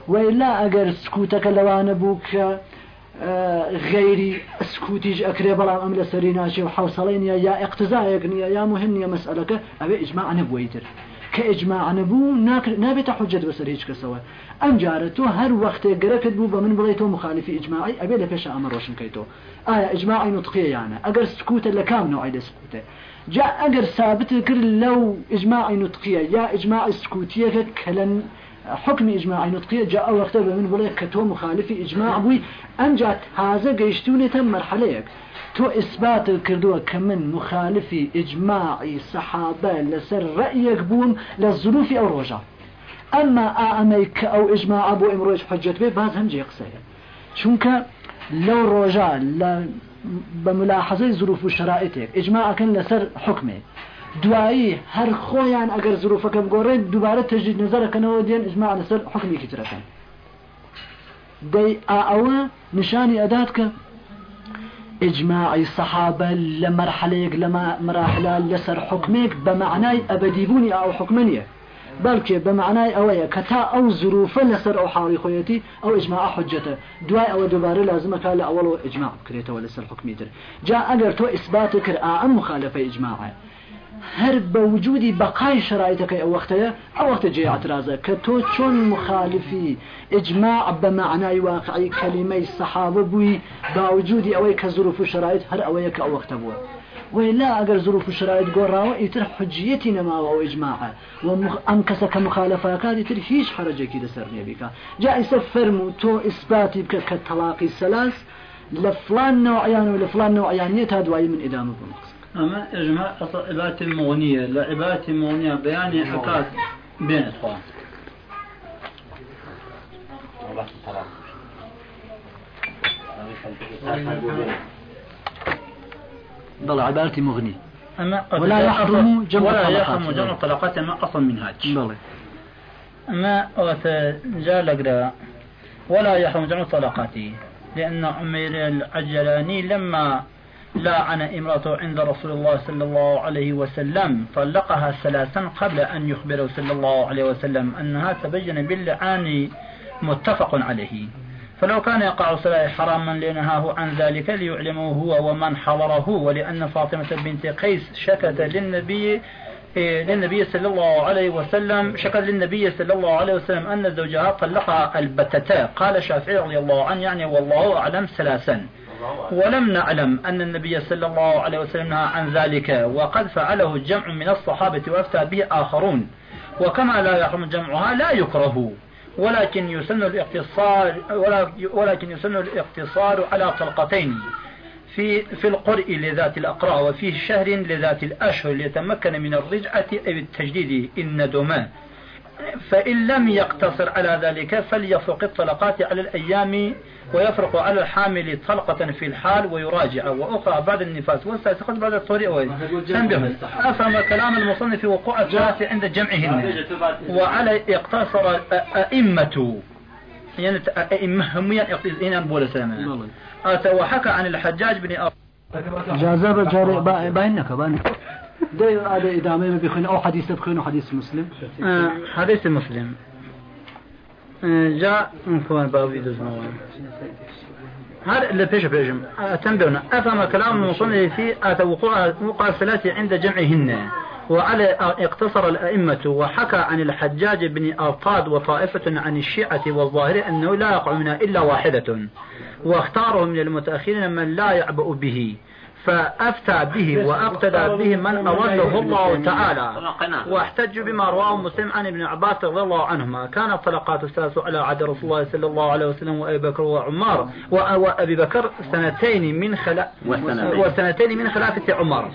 وإلا أجر سكوتك لوانه بوك غيري سكوتيج أكري بلا أم لسريناشي وحوصلين يا اقتزاء يا مهم يا مسألة أبي إجماع نبويتر كإجماع نبو نابت حجة بسر هيك كسوا أم جارتو هر وقت جركت بو بمن بليتو مخالف إجماعي أبي لفش أمر روشن كيتو. آية إجماعي نطقية يعني. أجر سكوت لكام نوعي سكوت جاء أجر ثابت كر لو إجماعي نطقية. يا إجماع سكوتية كلن حكم إجماعي نطقية. جاء وقت بمن بليت كتو مخالف إجماع بوي. أم جات هذا جيشتوني تم مرحلة تو إثبات كردوه كمن مخالفي إجماعي صحابة لسر رأيك بوم للظروف أو رجع أما أعميك أو إجماع أبو إمروج حجة بي باز هم جي قصير چونك لو رجع بملاحظة ظروف وشرائطك إجماع كان لسر حكمه. دوایی هر خۆیان ئەگەر زروفەکە بگۆڕێت دووبارە تەجید نظرەکەنەوە دێن ئجماع لەسەر حکمێکی ترەکەن دەی ئەوە نیشانی ئەدات کە إجماع صحابة لمرحلة لما مراحل لسر حكمك بمعنى أبديبوني أو حكمنية بلکه بمعنى أوية كتا أو ظروف لسر أو حالي خويتي أو إجماع حجته. دواي أو دوباره لازم كان أول إجماع كريته ولا سر حكمي جاء أجر تو إثبات كر أعم مخالفة إجماعه هر بوجودي بقاي شرائطك أو وقتها أو وقت جاي اعتراضه كتو چون مخالفي إجماع بمعنى واقعي كلمة الصحابة بوي بوجودي أوي كظروف شرائط هر أويك أو وقت بوي ولا أجر ظروف الشرائط قراوة يتر حجيتي نما أو إجماعه وأنكس كمخالفة كاد يتر هيش حرجة كده سرني بك جاء يسفر تو إثباتي بك كالتلاقي الثلاث لفلان نوعيان ولفلان نوعيان يتهدوا من إدامة بمقصد. أما إجماع عبارة المغنية لعبارة المغنية بيان أكاد. بين إخوان. بل عبارة مغني. أما ولا يحرم جمع ولا يحرم جمع الطلقات ما أصل منهاج بلى أما جاء ولا يحرم جمع الطلقات لأن أمير العجلاني لما لعن امرأته عند رسول الله صلى الله عليه وسلم طلقها ثلاثا قبل أن يخبره صلى الله عليه وسلم أنها تبين باللعان متفق عليه. فلو كان يقع صلاة حراما لنهاه عن ذلك ليعلمه هو ومن حضره. ولأن فاطمة بنت قيس شكت للنبي للنبي صلى الله عليه وسلم شكت للنبي صلى الله عليه وسلم أن زوجها طلقها البتتا قال الشافعي رضي الله عنه يعني والله أعلم ثلاثا. ولم نعلم أن النبي صلى الله عليه وسلم نهى عن ذلك. وقد فعله جمع من الصحابة وأفتى به آخرون. وكما لا يحرم جمعها لا يكره. ولكن يسن الاقتصار ولكن يسن الاقتصار على طلقتين في في القرء لذات الأقراء وفي شهر لذات الأشهر ليتمكن من الرجعة أو التجديد إن دما فإن لم يقتصر على ذلك فليفرق الطلقات على الأيام ويفرق على الحامل طلقة في الحال ويراجع. وأخرى بعد النفاس والسادسة بعد الطريق تنبه أفهم كلام المصنف وقوع الثلاث عند جمعهن. وعلى اقتصر أئمة. يعني أئمة هم يعني بولا سلام وحكى عن الحجاج بن أب جازة جاري باينك. باينك ده هذا إدامة بخين أو حديث بخين حديث مسلم. آه حديث مسلم. جاء من كون باب يدوز موان هذا اللي بيش بيجم تنبهنا أفهم كلام المصنف في وقوع وقع عند جمعهن. وعلى اقتصر الأئمة وحكى عن الحجاج بن أرطاد وطائفة عن الشيعة والظاهر أنه لا يقع منها إلا واحدة. واختاره من المتأخرين من لا يعبأ به. فأفتى به وأقتدى به من أوله الله تعالى. واحتج بما رواه مسلم عن ابن عباس رضي الله عنهما. كانت طلقات الثلاث على عهد رسول الله صلى الله عليه وسلم وأبي بكر وعمار وأبي بكر سنتين من خلا وسنتين. من خلافة عمر.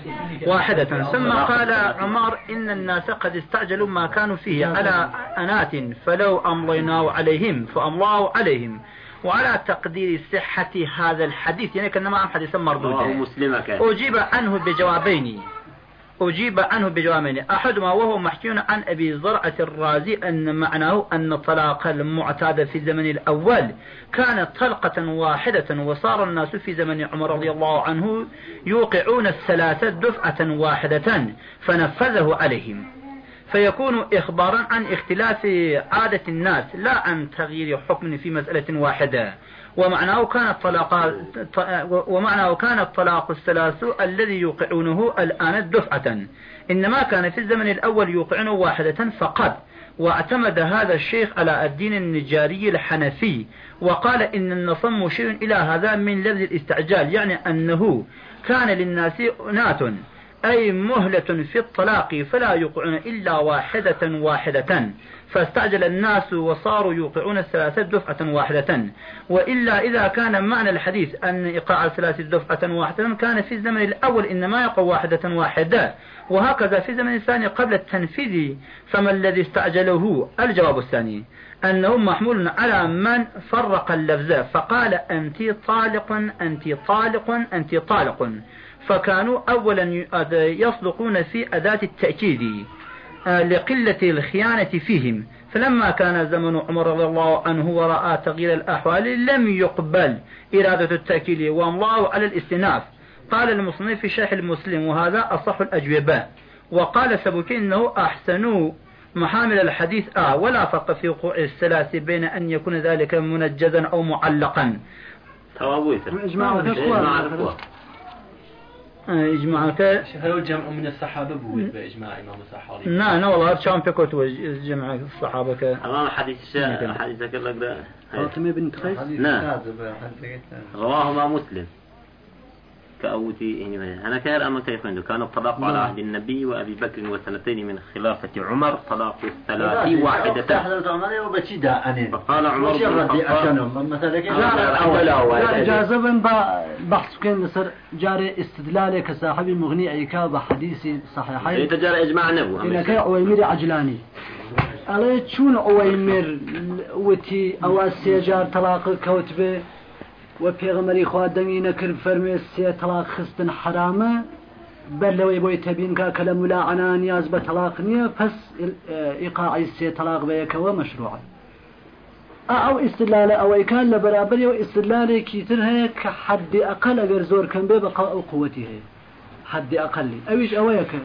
واحدة. ثم قال عمر إن الناس قد استعجلوا ما كانوا فيه على أنات فلو أمضيناه عليهم فأمضاه عليهم. وعلى تقدير صحة هذا الحديث يعني كان معه حديثا مردودا أجيب عنه بجوابين. أجيب عنه بجوابين. أحدهما وهو محكي عن أبي زرعة الرازي أن معناه أن الطلاق المعتاد في الزمن الأول كانت طلقة واحدة وصار الناس في زمن عمر رضي الله عنه يوقعون الثلاثة دفعة واحدة فنفذه عليهم. فيكون إخبارا عن اختلاف عادة الناس لا عن تغيير حكم في مسألة واحدة. ومعناه كان الطلاق ومعناه كان الطلاق الثلاث الذي يوقعونه الآن دفعة. إنما كان في الزمن الأول يوقعونه واحدة فقط. واعتمد هذا الشيخ على الدين النجاري الحنفي. وقال إن النصم مشير إلى هذا من لفظ الاستعجال يعني أنه كان للناس نات. أي مهلة في الطلاق فلا يوقعون إلا واحدة واحدة. فاستعجل الناس وصاروا يوقعون الثلاثة دفعة واحدة. وإلا إذا كان معنى الحديث أن إيقاع الثلاثة دفعة واحدة كان في الزمن الأول إنما يقع واحدة واحدة. وهكذا في الزمن الثاني قبل التنفيذ. فما الذي استعجله الجواب الثاني أنه محمول على من فرق اللفظ فقال أنت طالق أنت طالق أنت طالق. فكانوا أولا يصدقون في أداة التأكيد آه، لقلة الخيانة فيهم. فلما كان زمن عمر رضي الله عنه ورأى تغيير الأحوال لم يقبل إرادة التأكيد والله على الاستناف. قال المصنف في شرح المسلم وهذا أصح الأجوبة. وقال سبكي إنه أحسن محامل الحديث آه ولا فرق في وقوع الثلاث بين أن يكون ذلك منجزا أو معلقا. إجماع الإخوة إجماعك. هل جمع من الصحابة بود بإجماع إمام الصحابي. نعم لا والله شام بيكوت جمع الصحابة أمام حديث حديث لك ده فاطمة بنت قيس نعم رواه ما مسلم. كأوتي يعني أنا كهر أما كيف عنده؟ كان الطلاق على عهد النبي وأبي بكر وسنتين من خلافة عمر طلاق الثلاث واحدة. فقال عمر لا جازبا بحث كان نصر جاري استدلالي كصاحب مغني أيكا بحديث صحيحين. إذا جاري إجماع نبو إن كي أويمر عجلاني. ألا چون أويمر وتي أو سيجار طلاق كوتبه و پێغەمەری خوا دەنگی نەکرد فەرمێ سێ تەلاق خستن حرامە بەر لەوەی بۆی تەبینکە کە لە مولا عنا نیاز بە تەلاق نییە پس ئیقاعی سێ تەلاق بەیەکەوە مەشروع ئەو ئیسلالە ئەوەی کان لە بەرابری و ئیسلالێکی تر هەیە کە حدی ئەقل ئەگەر زۆر کەم بێ بە ئەو قوەتی هەیە. حدی ئەقلی. ئەویش ئەوەیە کە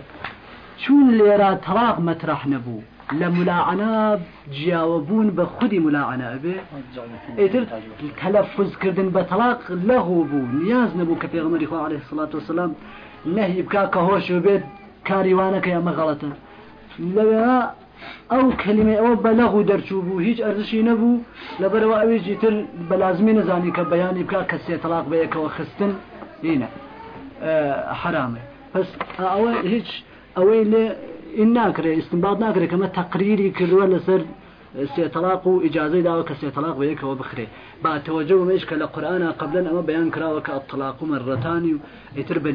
چون لێرا تەلاق مەترح نەبوو لە ملاعنا جیاوەبوون بە خودی ملاعنا ئەبێ؟ ئیتر تەلەفزکردن بە تەلاق لەهوو بوو نیاز نەبوو کە پێغمەری خوا عليه الصلاة والسلام نهی بکا کە هۆش بێت کاریوانەکە ئەمە غەڵەتە لەوێ ئەو کلمە ئەوە بەلەغ و دەرچوو بوو. هیچ ئەرزشی نەبوو. لەبەرەوە ئەوێژی تر بەلازمی نزانی کە بەیانی بکە کە سێ تەلاق بەیەکەوە خستن. هینە حرامە. پس ئەوە هیچ ئەوەی لێ ئین ناکرێ استنباط ناکرێت کەمە تقریری کردووە لەسەر سێتەلاق و ئیجاازەی داوە کە سێتەلاق بەیەکەوە بخرێ با تەوەجە مش کە لە قورآە قبلن ئەمە بەیان کراوە کە ئەطلاق و مەڕەتانی و ئیتر بە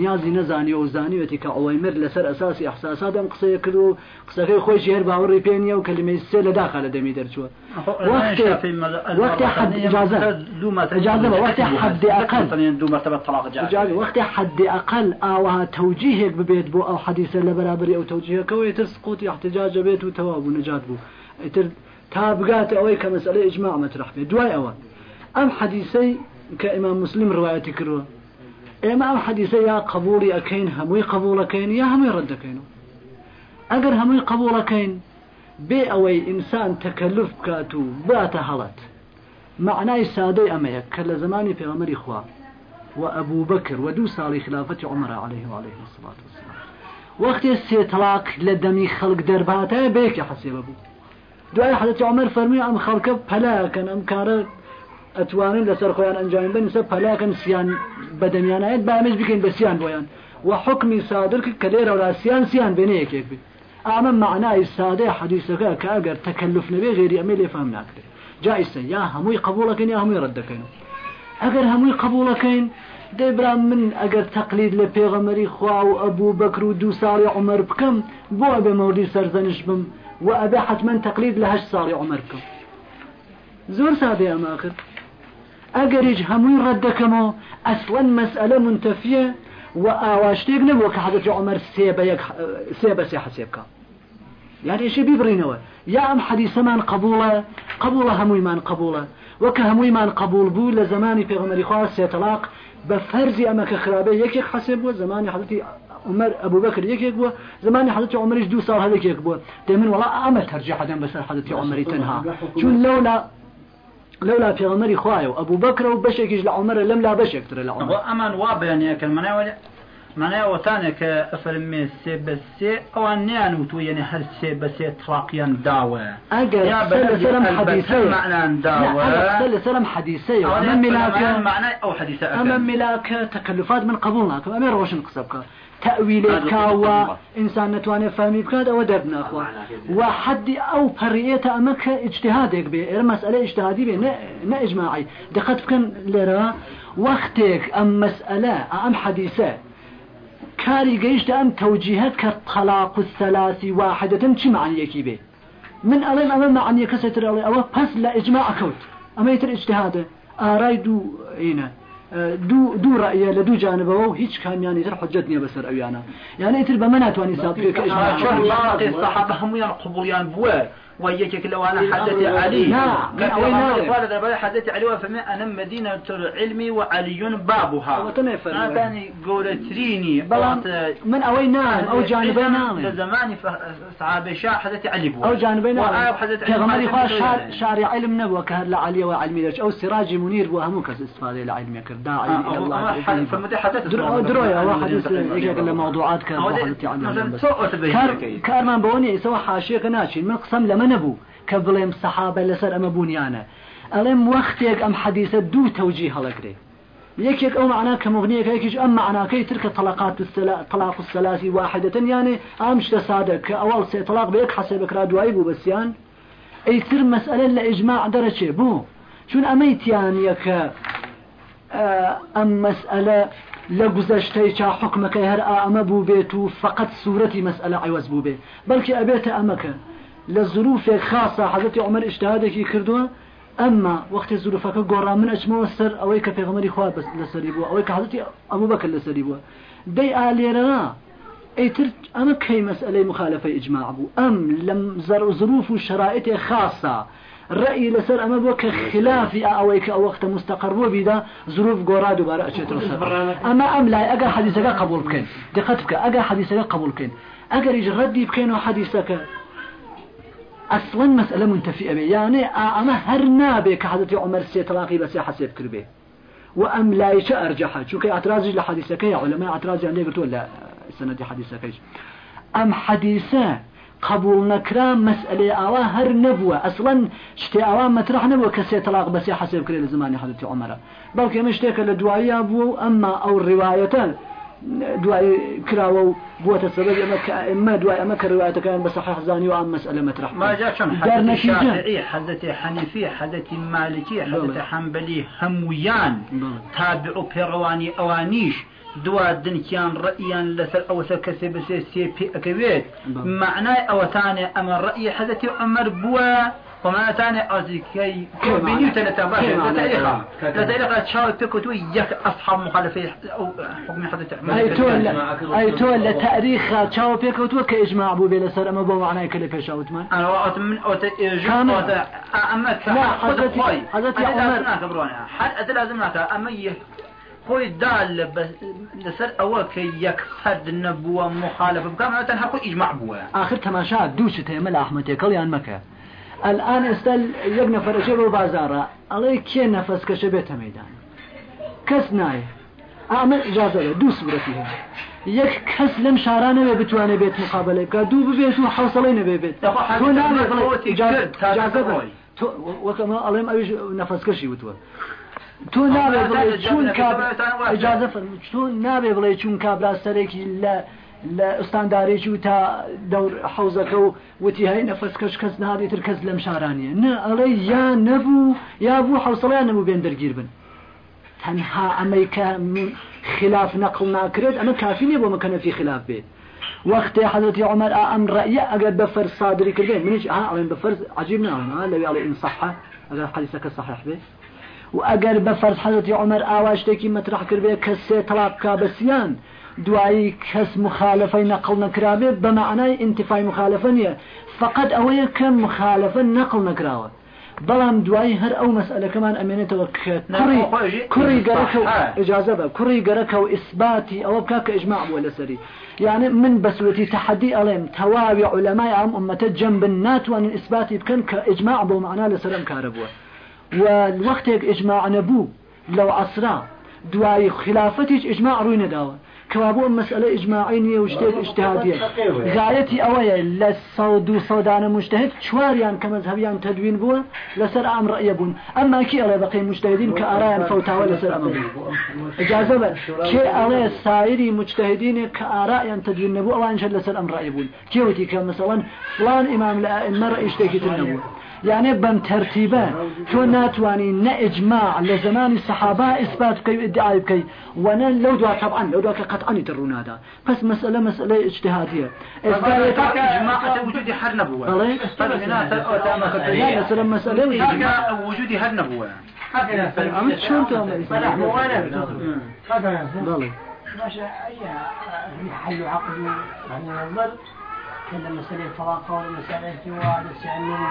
نیازی نەزانی و زانیوەتی کە ئەوەی مر لەسەر ئەساسی احساسات ئەم قسەیە کرد و قسەکەی خۆشی هەر باوەڕی پێنیە و کلمەی سێ لە داخە لە دەمی دەرچووە وقتی حد إجازة اجازه وقتی حد أقل. دو مرتبة طلاق جاري وقتی حد أقل. أو توجيهك ببيت بو أو حديث لبرابري أو تابقات اوي كمسألة اجماع مطرح بي دواي اوان ام حديثي كامام مسلم روايتي كروا اما ام حديثي يا قبولي اكين هموي قبول اكين يا هموي رد اكينو اگر هموي قبول اكين بي اوي انسان تكلف كاتو بات هلت معناي سادي اميك كل زماني في غمر اخوا وابو بكر ودو صالي خلافة عمر عليه وعليه الصلاة والسلام. وقت السيطلاق لدمي خلق درباته بيك حسيب ابو دوای حضرت عمر فرمی ام خلق پلاکن ام کار اتوانین لسر خویان انجام بن سب پلاکن سیان بدمیان آید بامج بکن بسیان بویان. و حکمی صادر که کدیر ولا سیان سیان بینه یک بی. اما معنای ساده حدیثك که اگر تکلف نبی غیری امیل فهم ناکره جائزه یا هموی قبول کن یا هموی رد کن. اگر هموی قبول کن دەیبرا من ئەگەر تەقلید لە پێغەمەری خوا و ئەبوو بەکر و دو ساڵی عمر بکەم بۆ ئەبێ مەودی سەرزەنش بم. وأبي حتما تقليد لهش صار عمركم زور سادي أما آخر أجرج هموي ردكمو أصلا مسألة منتفية وآواشتيق نبوة كحضرت عمر سيبا يك سيبا يعني إيش بيبرينوا يا أم حديث من قبولة قبولة هموي من قبولة. وكهموي من قبول بو لزماني في غمري خاص سيطلاق بفرزي أما كخرابة يك يك حسب وزماني حضرتي عمر أبو بكر يك يك زمان حضرت عمر دو صار هذيك يك بو. دائما والله أما ترجع حدا بس حضرت عمر تنها. شون لولا لولا في عمر خوايا وأبو بكر وبشك لعمر لم لا بشك ترى لعمر. أمان وابا يعني كلمة معناه وثاني كأفرمي سي بسي أو أنيان وتو يعني هل سي بسي تراقيا داوة. أجل يا سلم حديثي معنى داوة؟ سلم سلم حديثي أمام ملاك معنى أو حديثي أمام ملاك تكلفات من قبولنا. أمام روشن قصبك. تأويل كاوا إنسان نتواني فهمي بكاد أو دربنا أخوة وحد أو فريئة أمك اجتهادك بي. مسألة اجتهادي بي. نا إجماعي. دقت بكن لرا. وقتك أم مسألة أم حديثة. كاري قيشت أم توجيهات كالطلاق الثلاثي واحدة شي معني يكيبه من ألين أمام معني كستر ألين أو بس لا إجماع كوت. أما يتر اجتهاده آراي دو إينا دو دو رأي لدو جانبه وهيج كان يعني تر حجتني بسر أويانا يعني يتر بمنات واني سابقه كإجماع شاء الله الصحابة هم ينقبوليان بوه. ويجيك لو أنا حدث علي. نعم قال ذا حدث علي فما أنا مدينة العلم وعلي بابها. أنا ثاني قولتريني من أوين نام أو جانبين نام لزمان صحابة شاء حدث علي بوا أو جانبين علي خاص شار شارع علم نبوة كهر لعلي وعلمي درج أو سراج منير بوا همو كس استفادة لعلمي كر داعي إلى الله فمدي حدث درويا واحد يجيك موضوعات كان حدث عن كارمان بوني يسوي حاشية كناشين من قسم لما نبو كبليم صحابة لسر أما بنيانا ألم وقتك أم حديثة دو توجيه هلقري يكيك أو معناه كمغنية كيكيش أم معناه كي تلك طلقات السلا... طلاق الثلاثي واحدة يعني أمش تصادق أول سي طلاق بيك حسبك رادواي بو بسيان أي تر مسألة لإجماع درجة بو شون أميت يعني يك أم مسألة لگذشته چا حکمەکە هەر ئەمە بوو بێت و فقط سوورەتی مەسئلە عیوەز بوو بێ. بەڵکی ئەبێتە ئەمەکە. لظروف خاصة حضرت عمر اجتهادك كردوا أما وقت الظروف كجورا من السر أو في غمر إخوة بس لسريبوا أو حضرت أبو بكر لسريبوا دي آليرنا أي تر أما كي مسألة مخالفة إجماع أبو أم لم ظروف شرائط خاصة رأي لسر أما بوك خلاف أويك أو وقت مستقر بو بيدا ظروف قراد وبارا أشيت أما أم لا أجا حديثك قبول بكين دقتك أجا حديثك قبول بكين أجا يجي ردي بكين وحديثك أصلا مسألة منتفئة بي. يعني أما هرنا بك حضرت عمر سيطلاقي بس حسب كربي وأم لا يش أرجحها شو كي اعتراضي لحديثك يا علماء اعتراضي عندي قلت لا سند حديثك أم حديثة قبول نكرا مسألة أوا هر نبوة. أصلا شتي أوا مطرح نبوة كسي طلاق بس حسب كري لزمان حضرت عمر. بلكي مشتيك لدوايا بو أما أو الرواية دوای کراوە و بووە سبب ئەمە ئمە دوای ئەمە کەڕاتەکان بە سەحزانانی و ئام مەسئلە مەترح حەزەتی حەنیفی حەزەتی مالکی حەزەتە حەمبەلی هەمویان تابع و پێڕەوانی ئەوانیش دوا دنکیان ڕئیان لەسەر ئەوەسە کەسێ بسێ سێپی ئەەکەوێت معنای ئەوەتانێ ئەمە ڕئیی حەزەتی ئەمەەر بووە تاني أزكي بينيو تلتا باشا. لتاريخا لتاريخا تشاو تكتو يك أصحاب مخالفة أو حكم حدث عمر أي تولى تاريخ تشاو بيكوتو كإجماع أبو بيلا سر. أما بو معناه كله في شاوتمان أنا وقت من أوت إجماع أما لا حدث حدث عمر. حد لازم ناك. أما خۆی دا لەسەر ئەوە کە یەک فەرد نەبووە مخالف بکەم تەنها خۆی ئیجماع بووە آخر تەماشا دووشت هێمە لە ئەحمەتێکەڵیان الآن ئێستا یەک نەفرەشە بۆ بازارە. ئەڵێ کێ نەفەس کەشە بێتە مەدان کەس نایە. ئەمە ئجازە دوو سوورەتی هەیە. یەک کەس لەم شارانەوێ بتوانێت بێت مقابلە بکە دوو ببێت و حوسڵی نەبێ بێت. وەکەمە ئەڵێم ئەوش نەفەسکەشی وتوە تۆ نابێ بڵێ چون ئجازە چون نابێ بڵێ چون کابرا سەرێکی لە لە و تا دەور حوزەکە و وتی هەی نەفەسکەش کەس نابێتتر کەس لەم شارانیە. نه ئەڵێ یا نەبوو یا بوو حوسڵیان نەبوو بێن دەرگیر بن. تەنها ئەمریکا خلاف نەقل ناکرێت ئەمە کافی نیە بۆ مەکەنە في خلاف بێت. وقت حضرت عمر أم رأي أجر بفرز صادري كردين منش آه أولين بفرز عجيب نعم لو على إن صحة أجر حديثك صحيح به وأجر بفرز حضرت عمر آواش تكي مطرح كربه كسي طلاق كابسيان دوایی کەس مخالفەی نەقل نەکرابێ بە معنای انتفای مخالفە نیە فقط ئەوەیە کە مخالفە نەقل نەکراوە. بەڵام دوایی هەر ئەو مەسئلەکەمان ئەمێنێتەوە کوڕی گەرەکە اجازە بە. کوڕی گەرەکە و ئیسباتی ئەوە بکە کە ئجماع بووە لەسەری يعني من بسوتي تحدي ألم تواوي علماء عام أمة جنب ناتوان إثباتي بكن كإجماع بو معنا لسرم كاربوه والوقت إجماع نبو لو عصرا دواي خلافتي إجماع روي نداوه كوابو مسألة إجماعية وشتيت اجتهادية. غايتي أوية للصود وصودان مجتهد شواريان كمذهبيان تدوين بوا لسر أم رأي بون أما كي ألي بقي مجتهدين كأرايان فوتاوى لسر أم إجازة بل كي ألي سائري مجتهدين كأرايان تدوين نبو الله إنشاء لسر أم رأي بون كيوتي كمثلا فلان إمام لأئمة رأي اشتكيت النبو يعني بم ترتيبه تو ناتواني نأجماع لزمان الصحابة إثبات كي ادعاء كي وأنا لو دوا طبعا لو دوا قطعا يترون هذا بس مسألة مسألة اجتهادية إجماع وجود حر نبوة لا مسألة مسألة وجود حر نبوة عملت شلون تعمل فلاح موانا ضلي ماشي أي حل عقد يعني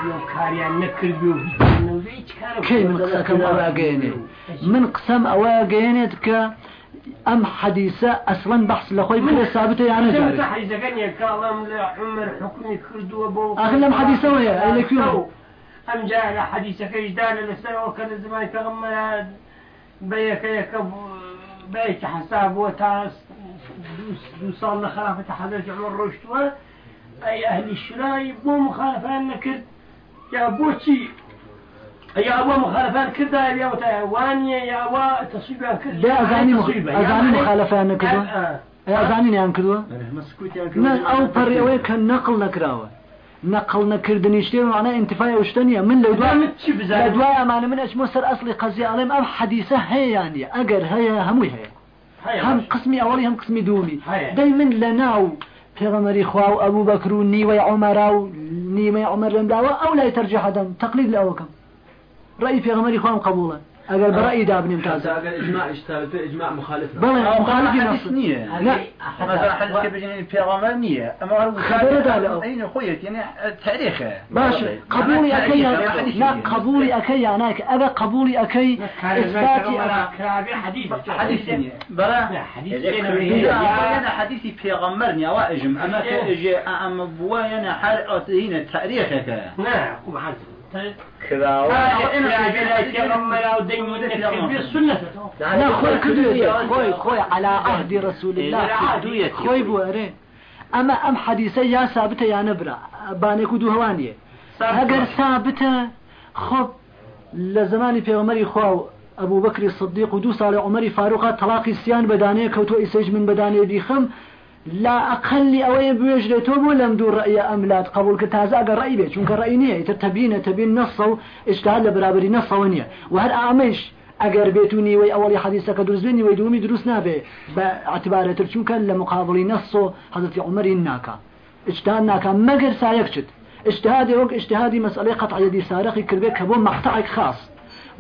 بيوم كاريان نكر بيوم كي من ك أم حديثة أصلا بحث لخوي من ثابتة يعني جاري حديثة كان يكلم لعمر حكمي كردو أبو أخي لم حديثة ويا؟ إليك يوم. أم جاء حديثة كيجدان لسنة وكان زمان تغمل بيك يكب بيت حساب وتاس دوصال لخلافة حضرت عمر رشد أي أهل الشراي مو مخالفان نكرد. يا بوتي يا أبو مخالفان كرد يا أبو وانية يا أبو تصويبان كرد. لا أزاني أزاني مخالفان نكرد أزاني يعني كردوا من أو بريوي كان نقل نكراوة. نقل نكردني شتي معناه انتفاع وشتنيا من لو دوا دوا ما من إيش مصر اصلي قضية عليهم ام حديثة هي يعني اجر هي هموي هي. هم قسمي أولي هم قسمي دومي. دايما لناو. پیغمبری خوا و ابو بکر و نیوه عمر و لم دعوه أو لا يترجح دم تقليد لأوكم رأي پیغمبری خوا قبولا اگر برأي دابني ممتاز اگر اجماع اشتغل اجماع مخالف بلى مخالف حديث نص نية لا مثلا حديث في غمار نية أما هو خبر دالة. أين خويت يعني تاريخه باش قبولي أكي لا قبولي أكي عناك أبا قبولي أكي إثباتي حديث حديث نية برا حديث حديثي في غمرني أواجم أما كأجي أما بوايا حرقة هنا تاريخك نعم وبحث كراوة لا خوي كدوية خوي خوي على عهد رسول الله كدوية خوي بواري اما ام حديثة يا ثابتة يا نبرة بانيكو دو هوانية هقر ثابتة خب لزماني بيغمري خواه ئەبوو بەکری صدیق و دو ساڵی عمەری فاروقا تەلاقی سیان بەدانەیە کەوتۆ ئیسەج من بەدانێ دیخم لا أقل أوي بيجري توبو لم دور رأي أملات قبول كتازا أقل رأي بيت شونك رأي نية. تبين تبين نصه اجتهاد لبرابري نصه ونية وهر أعمش أقر بيتوني وي أولي حديثك دروس بيني وي دومي دروس نابي. باعتبار ترشونك لمقابل نصه حضرت عمر ناكا. اجتهاد ناكا مقر سايكشت اجتهادي وق اجتهادي مسألة قطع يدي سارقي كربك كبون مقطعك خاص.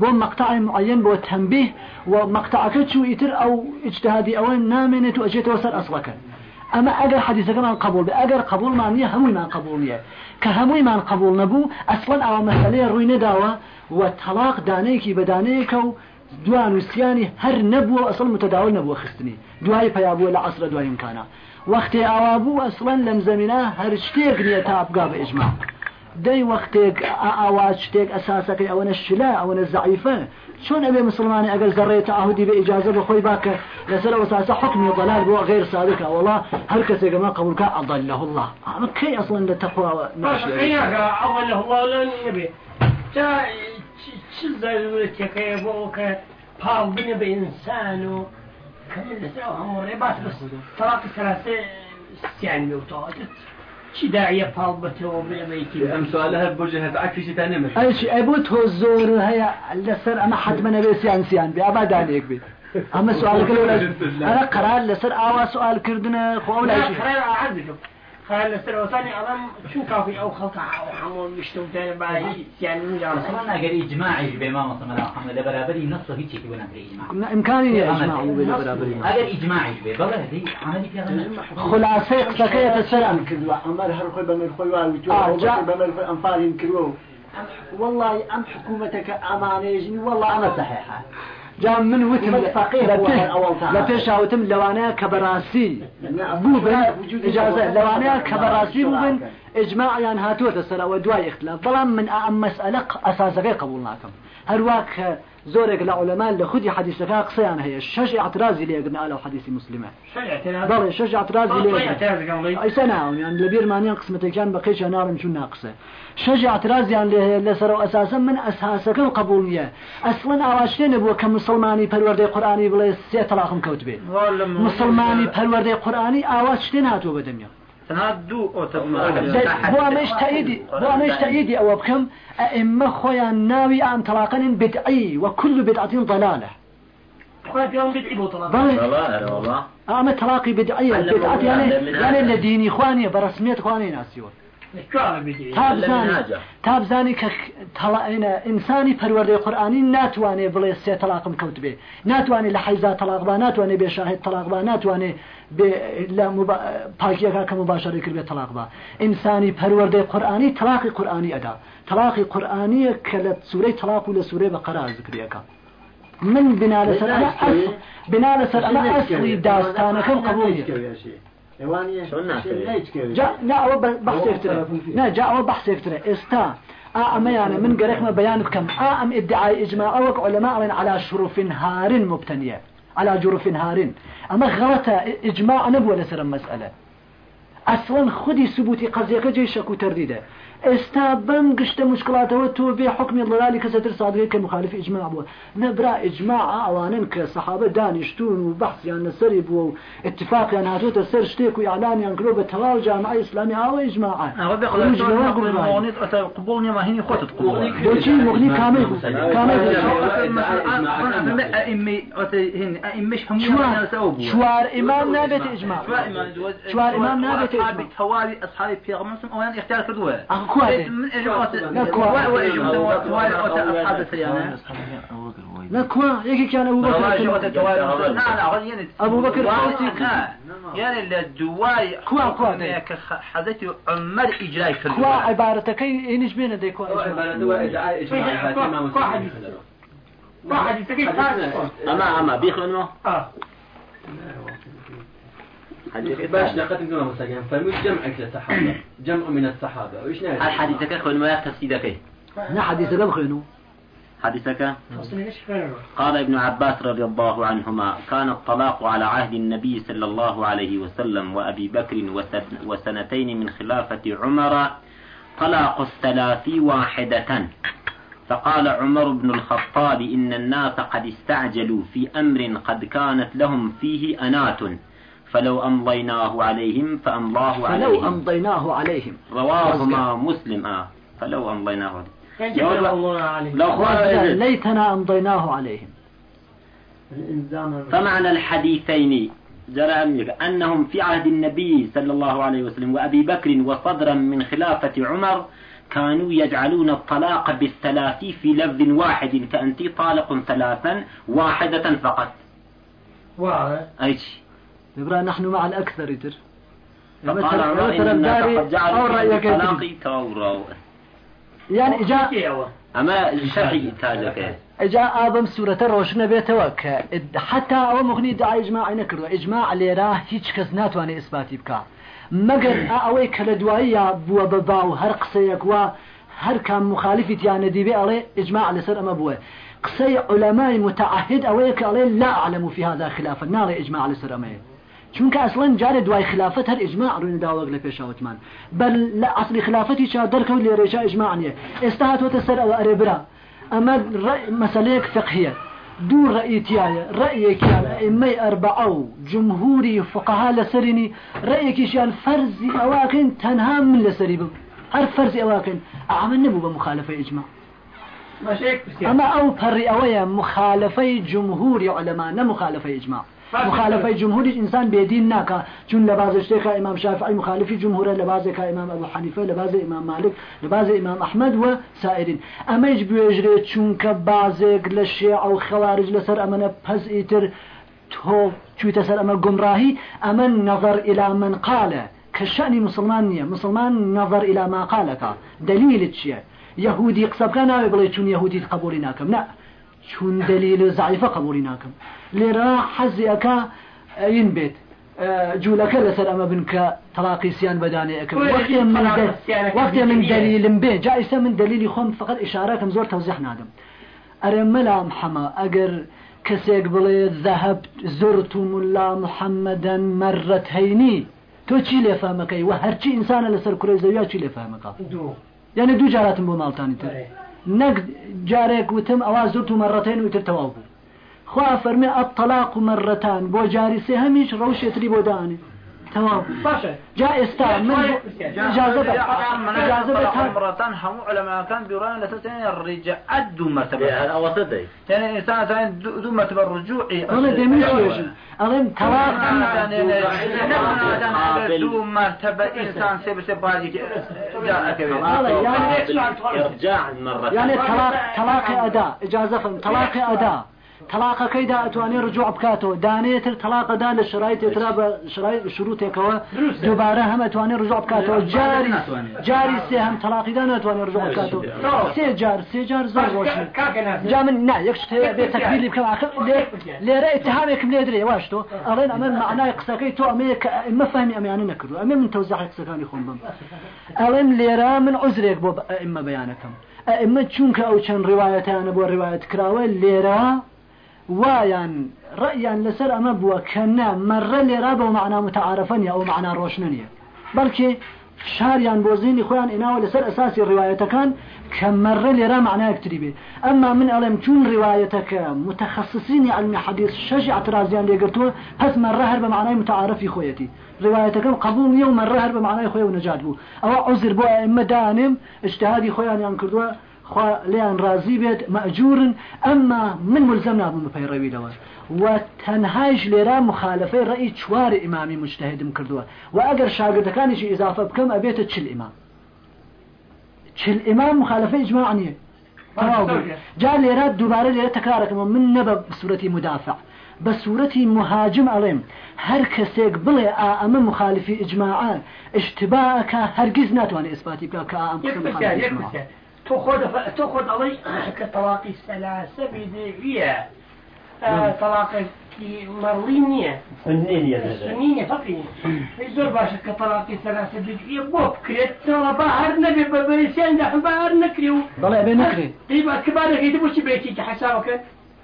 بۆ مقطع معين بۆ تنبيه. ومقطعك شو يتر أو إجتهادي أو نامنة أجيت وصل أصلك أما أجر حديثك من قبول أجر قبول معنية هموي من قبول نية. كهموي من قبول نبو أصلا أو مسألة روي نداوة. وطلاق دانيكي بدانيك و دوان وسياني هر نبو أصلا متداول نبو خستني. دواي فيابو لعصر دواي إمكانا. وقت أوابو أصلا لم زمنا هر شتيق نية تابقى بإجماع دەی وەختێک ئاواز شتێک ئەساسەکەی ئەوەنە شلا ئەوەنە زعیفە چۆن ئەبێ مسلمانی ئەگەر گەڕێت ئاهودی بە ئیجازە بە خۆی باکە لەسەر ئەوساسە حکمی ضلال بۆ غێر صادقە وڵا هەر کەسێکەمە قبولکە ئەضله الله. ئەمە کەی ئەسڵن لە تەخواوە أوله الله يبي جا چ ضرورتەکەی بۆ کە پاڵ بنە بە ئینسان و کەمە لەسەر هەموو ڕێبات بەس تەلاقی سەراسێ سیان بێوتەوە چی داعیە پاڵ بەتەوە بنە بەیتی ام سؤالها بوجهة عكسي تاني مش ئەیچی ئەبوو تۆ زۆر هەیە لەسەر ئەمە حتممە نەبێ سیانسییان بێ ئەبا دانێک بێت ئەمە سوالەکە ئەرە قرار لەسەر ئاوا سوالکردنە خۆ لای خير أعزكم خير لسر وثاني أظن شو كافي أو خلطة أو حمول مشتو تاني بعد يعني مجال مثلا اگر اجماعی به ما مثلا محمد برابری نص هیچ چیزی بنا بر إجماع. ئیمکانی ئەجماع بێ لە بەرابری اگر اجماعی به بله دی عملی پیغمبر خلاصەی قسەکەیەتە سەران کردووە ئەمەر هەر خۆی بەمەر خۆی آه، خۆی ئەمفارین کردووە و والله ئەم حکوومەتەکە ئەمانێژنی والله ئەمە صحیحە جا من وتم. لە پێشاوتم لەوانەیە کە بەڕاستی اجازە لەوانەیە کە بەڕاستی بوو بن ئجماعیان هاتووەتە سەرەوە دوای اختلاف. بەڵام من ئەم مەسئلە ئەساسەکەی قبول ناکەم هەروە کە زۆرێک لە عولەما لە خودی حەدیثەکە قسەیان هەیە. شەش اعترازی لێگرن ئالە حەدیثی مسلمە. بەڵێ شەش اعترازی ئەیسە ناومیان لە بیرمانیان قسمەتێکیان بە قەیچە ناڕم چون ناقسە شەژ اعترازیان لێ هەیە لەسەر ئەساسە من ئەساسەکەم قبول نییە ئەسڵن ئاواشتێ نەبووە کە مسلمانی پەروەردەی قورآانی بڵێ سێ تەلاقم کەوت بێت. مسلمانی پەروەردەی قورآانی ئاواز شتێن هاتووە بەدەمیە دو ئەمەش تاییدی بۆ ئەمەش تاییدی ئەوە بکەم ئەئمە خۆیان ناوی ئان تەلاقن بدعی وكل بدعة ضلالة. بەڵێ والله والله. ئەمە تەلاقی بدعیە بدعات یانێ یانێ لە دینی خوانیە بە ڕسمیت تابزانی تابزانی کە تەڵائنە ئینسانی پەروەردەی قورآانی ناتوانێ بڵێ سێ تەلاقم کەوت بێ. ناتوانێت لە حیزا تەلاقبا ناتوانێت بێ شاهد تەلاقبا ناتوانێت پاکیەکە کە مباشری کرد بێت تەلاقبا ئینسانی پەروەردەی قورآانی تەلاقی قورآانی ئەدا. تەلاقی قورآانیە کە لە سوورەی تەلاق و لە سوورەی بە قەرار ذکرەکە من بنا لەسەر بنا لەسەر ئەمە ئەسڵی داستانەکەم جا یەکترە نا جا بەحس یەکترە ئێستا ئا ئەمەیانە من گەرەکمە بەیان بکەم ئا ئەم ادعای ئجماع ئەوەک علماء على شروف هارن مبتنية على جروف هارن أما غلطة إجماع نبوة لسر المسألة أصلا خدي ثبوتي قضية جي شك وترديده استا بم قشت مشكلاته تو بي حكم الضلال كستر صادقه كمخالف اجماع بو نبرا اجماع اوانن كصحابه دانشتون وبحث يعني سري بو اتفاق يعني هاتو تسر شتيك واعلان يعني كلو بتوال جامعه اسلاميه أو اجماع أنا بدي أقول مغنيت قبولني ما هني خطت قبول بوشي مغني كامل كامل مثلا أئمة هن يعني أخواتي من أصحاب السيانة لا كوا يكي كان أبو بكر أبو بكر يعني الدواي كوا كوا. دي. حدث عمر إجراء في كوا عبارتك. إنش بين دي كوا؟ واحد يسكت هذا أما أما بيخونو آه باش لقد نقول مساجين فرموا جمع الصحابة جمع من الصحابة. وإيش نعرف الحديثك خون ما تفسيدك نا حديث حديثك فعله قال ابن عباس رضي الله عنهما كان الطلاق على عهد النبي صلى الله عليه وسلم وأبي بكر وسن- وسنتين من خلافة عمر طلاق الثلاث واحدة. فقال عمر بن الخطاب إن الناس قد استعجلوا في أمر قد كانت لهم فيه أنات فلو أمضيناه عليهم فأمضاه فلو عليهم. أمضيناه عليهم. رواهما مسلم آه. فلو أمضيناه عليهم. ليتنا أمضيناه عليهم. فمعنى الحديثين جرى أنهم في عهد النبي صلى الله عليه وسلم وأبي بكر وصدرا من خلافة عمر كانوا يجعلون الطلاق بالثلاث في لفظ واحد كأنت طالق ثلاثا واحدة فقط. واو أي شيء نبرا نحن مع الأكثر يتر مثلا الناس داري قد أو رأيك يعني جاء أما شرعي تاجك. جاء آبم سورة روشن بيتوا ك. حتى أو مغني دعا إجماع نكرو إجماع ليرا هيج كس ناتواني إثباتي بكا مگر أوي كلا دوائيا بوا بباو هر قصيك و هر كان مخالفة يعني دي بي عليه إجماع لسر أما بوا قصي علماء متعهد أويك عليه لا أعلم في هذا خلافا. نار إجماع لسر أما چونکە ئەسڵەن جارێ دوای خلافەت هەر ئجماع ڕووی داوەک لە پێشاوتمان بەر لە ئەسلی خلافەتی چا دەرکەوت لێ ڕێژا ئجماع نیە ئێستا هاتوۆتە سەر ئەوە ئەرێ برا. ئەمە ڕە- مەسلەیەک فقهیە دوو ڕئیتیایە ڕەیەکیان ئەئیمەی ئەربعە و جمهوری فقها لەسەرینی ڕەیەکیشیان فەرزی ئەواکەین تەنها من لەسەری بم. هەر فەرزی ئەواکەین ئەمە نەبوو بە مخالفەی ئجماع ماشي هيك بس يعني. ئەمە ئەو پەڕی ئەوەیە مخالفەی جمهوری علەما نە مخالفەی ئجماع مخالفەی جمهوری ئینسان بێدین ناکە چون لە بازە شتێکە ئیمام شافعی مخالفی جمهورە لە بازێکە ئیمام ئەبو حەنیفە لە بازە ئیمام مالک لە بازە ئیمام ئەحمەد و سائرین. ئەمەش بێژرێت چونکە بازێک لە شێع و خەوارج لەسەر ئەمەنە پەز ئیتر تۆ چوویتە سەر ئەمە گمڕاهی ئەمە نظر إلى من قال كشأن مسلمان نییە مسلمان نظر إلى ما قالك دليل چییە يهودي قسەبکە ناوێ بڵێ چون يهودي قبولی ناکەم نا چون دلیل زعیفە قبولی ناکەم لێرە حەزیەکە این بێت. آه، جوولەکە لەسەر ئەمە بن کە تەلاقی سیان بەدانێ ئەەکەم وەرە وەختێ من. دلیلم بێ. جایسە من دلیلی خۆم فقط ئشارەکەم زۆر تەوزیح نادەم ئەرێ مەلام حەما ئەگەر کەسێک بڵێ ذهب زرت ملا محەممەدەن مەرەت هەینی تۆ چی لێ فامەکەی و هەرچی ئینسانە لەسەر کوڕی زەویا چی لێ فامەکە دو. یعنی دوو جاراتم بۆ ماڵتانی تر. نەک جارێک وتم ئەوا زرت و مەڕەتین وتر تەواو بوو. خوا فەرمێ ئەطلاق و مەڕەتان بۆ جاری سێ هەمیش ڕەوشێتری بۆ دانێ تەواو باشا جا ئێستا من اجازه اجازه مرتان هم علماء كان بيرون لساتين الرجاء أدوا مرتبة. هذا وسطي يعني إنسان ثاني دو دو مرتبة الرجوع أنا دميش ويجن أظن طلاق دو مرتبة إنسان سيب سيب باجي جاء يعني إرجاع مرة يعني طلاق طلاق أداء إجازة فهم طلاق أداء تەلاقەکەیدا ئەتوانێت ڕجوع بکاتەوە. دانێتتر تەلاقەدا لە شرایتی تررا بە شرای شروعتێکەوە دووبارە هەم ئەتوانێت ڕژاع بکاتەوە. جاری جاری سێ هەم تەلاقیدا ناتوانێت ڕژاع بکاتەوە. سێ جار سێ جار زۆر ڕۆژ جا من نا یەک بێت تەکبیری بکەم. لێرە اتهامێکم لێ درێ واشتۆ ئەڵێن ئەمە معنای قسەکەی تۆ ئەمەیە کە مەفهمی ئەمیانە نەکردو ئەمە من تەوزاحی قسەکانی خۆم بم. ئەڵێم لێرە من عزرێک بۆ ئەمە بەیانەکەم. ئەمە چونکە ئەو چەند ڕواایەتیانە بۆ ڕواایەت کراوە لێرە لەسەر ئەمە بووە کە نە مەڕە لێرا بە معنا ئەو معنا ڕۆشنە نیە بەڵکێ شاریان بۆ زیینی خۆیان ئیناوە لەسەر ئەساسی ڕواایەتەکان کە مەڕە لێرا معنایەکتری بێ. ئەمما من ئەڵێم چون ڕواایەتەکە متخصصینی علمی حدیث شەژی اعترازیان لێگرتووە پس مەڕە هەر بە معنای متعاعرفی خۆیەتی. ڕواایەتەکەم قبول نیە و مەڕە هەر بە معنای خۆی و نەجات بوو. ئەوە دانم اجتهادی خۆیانیان کردووە لیان رازی بێت مەجورن ئەمما من ملزم نابم پەیڕەوی لەوە و تەنهاش لێرا مخالفەی ڕێی چوار ئیمامی مشتهدم کردووە. و ئەگەر شاگردەکانیشی ئضافە بکەم ئەبێتە چل ئیمام. چل ئیمام مخالفە ئجماع نیە جا لێرە دووبارە لێرە تەکارەکەمە من نەبە سوورەتی مدافع. بە سوورەتی مهاجم ئەڵێم هەر کەسێک بڵێ ئەمە مخالفی ئجماعە اشتباکە هەرگیز ناتوانێت ئیسپاتی بکە کە ئەم تأخذ تأخذ علي كطلاق الثلاثة بديهية طلاق مرلينية فنينية فنينية فقط زور باشا كطلاق ثلاثة بديهية بوب كريت ترى باهر نبي ببريسيان ده باهر نكريو بلا أبي نكري. طيب كبار يدي وش بيتي حسابك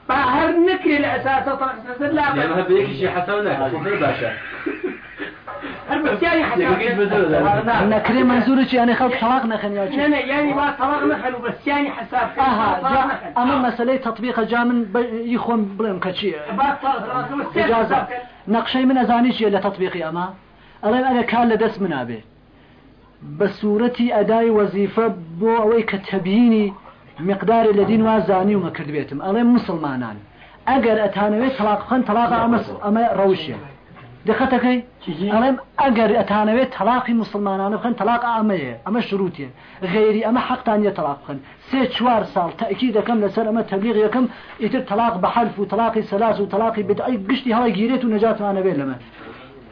باهر نكري الأساس طلاق ثلاثة لا. لا ما بيك شيء حسابنا باشا يعني نكري منزورك يعني خلق طلاق نخن يا لا لا يعني ما طلاق نخن بس يعني حساب أها اما مسألة تطبيق جامن يخون بلين كشي إجازة نقشي من أزانيش يلا تطبيقي أما ألين أنا كان لدس من أبي بصورتي أداء وظيفة بو أوي كتبيني مقدار الذين وازاني وما كرد بيتم ألين مسلمانان أجر أتانوي طلاق خن طلاق أما أما روشي دقتكي ألم أجر أتانوي طلاق مسلمان بخن طلاق أمية أما شروطية غيري أما حق تانية طلاق بخن سي شوار سال تأكيد كم لسر أما تبليغ كم يتر طلاق بحلف وطلاق سلاس وطلاق بدعي قشتي هاي جيريت ونجاة أنا بين لما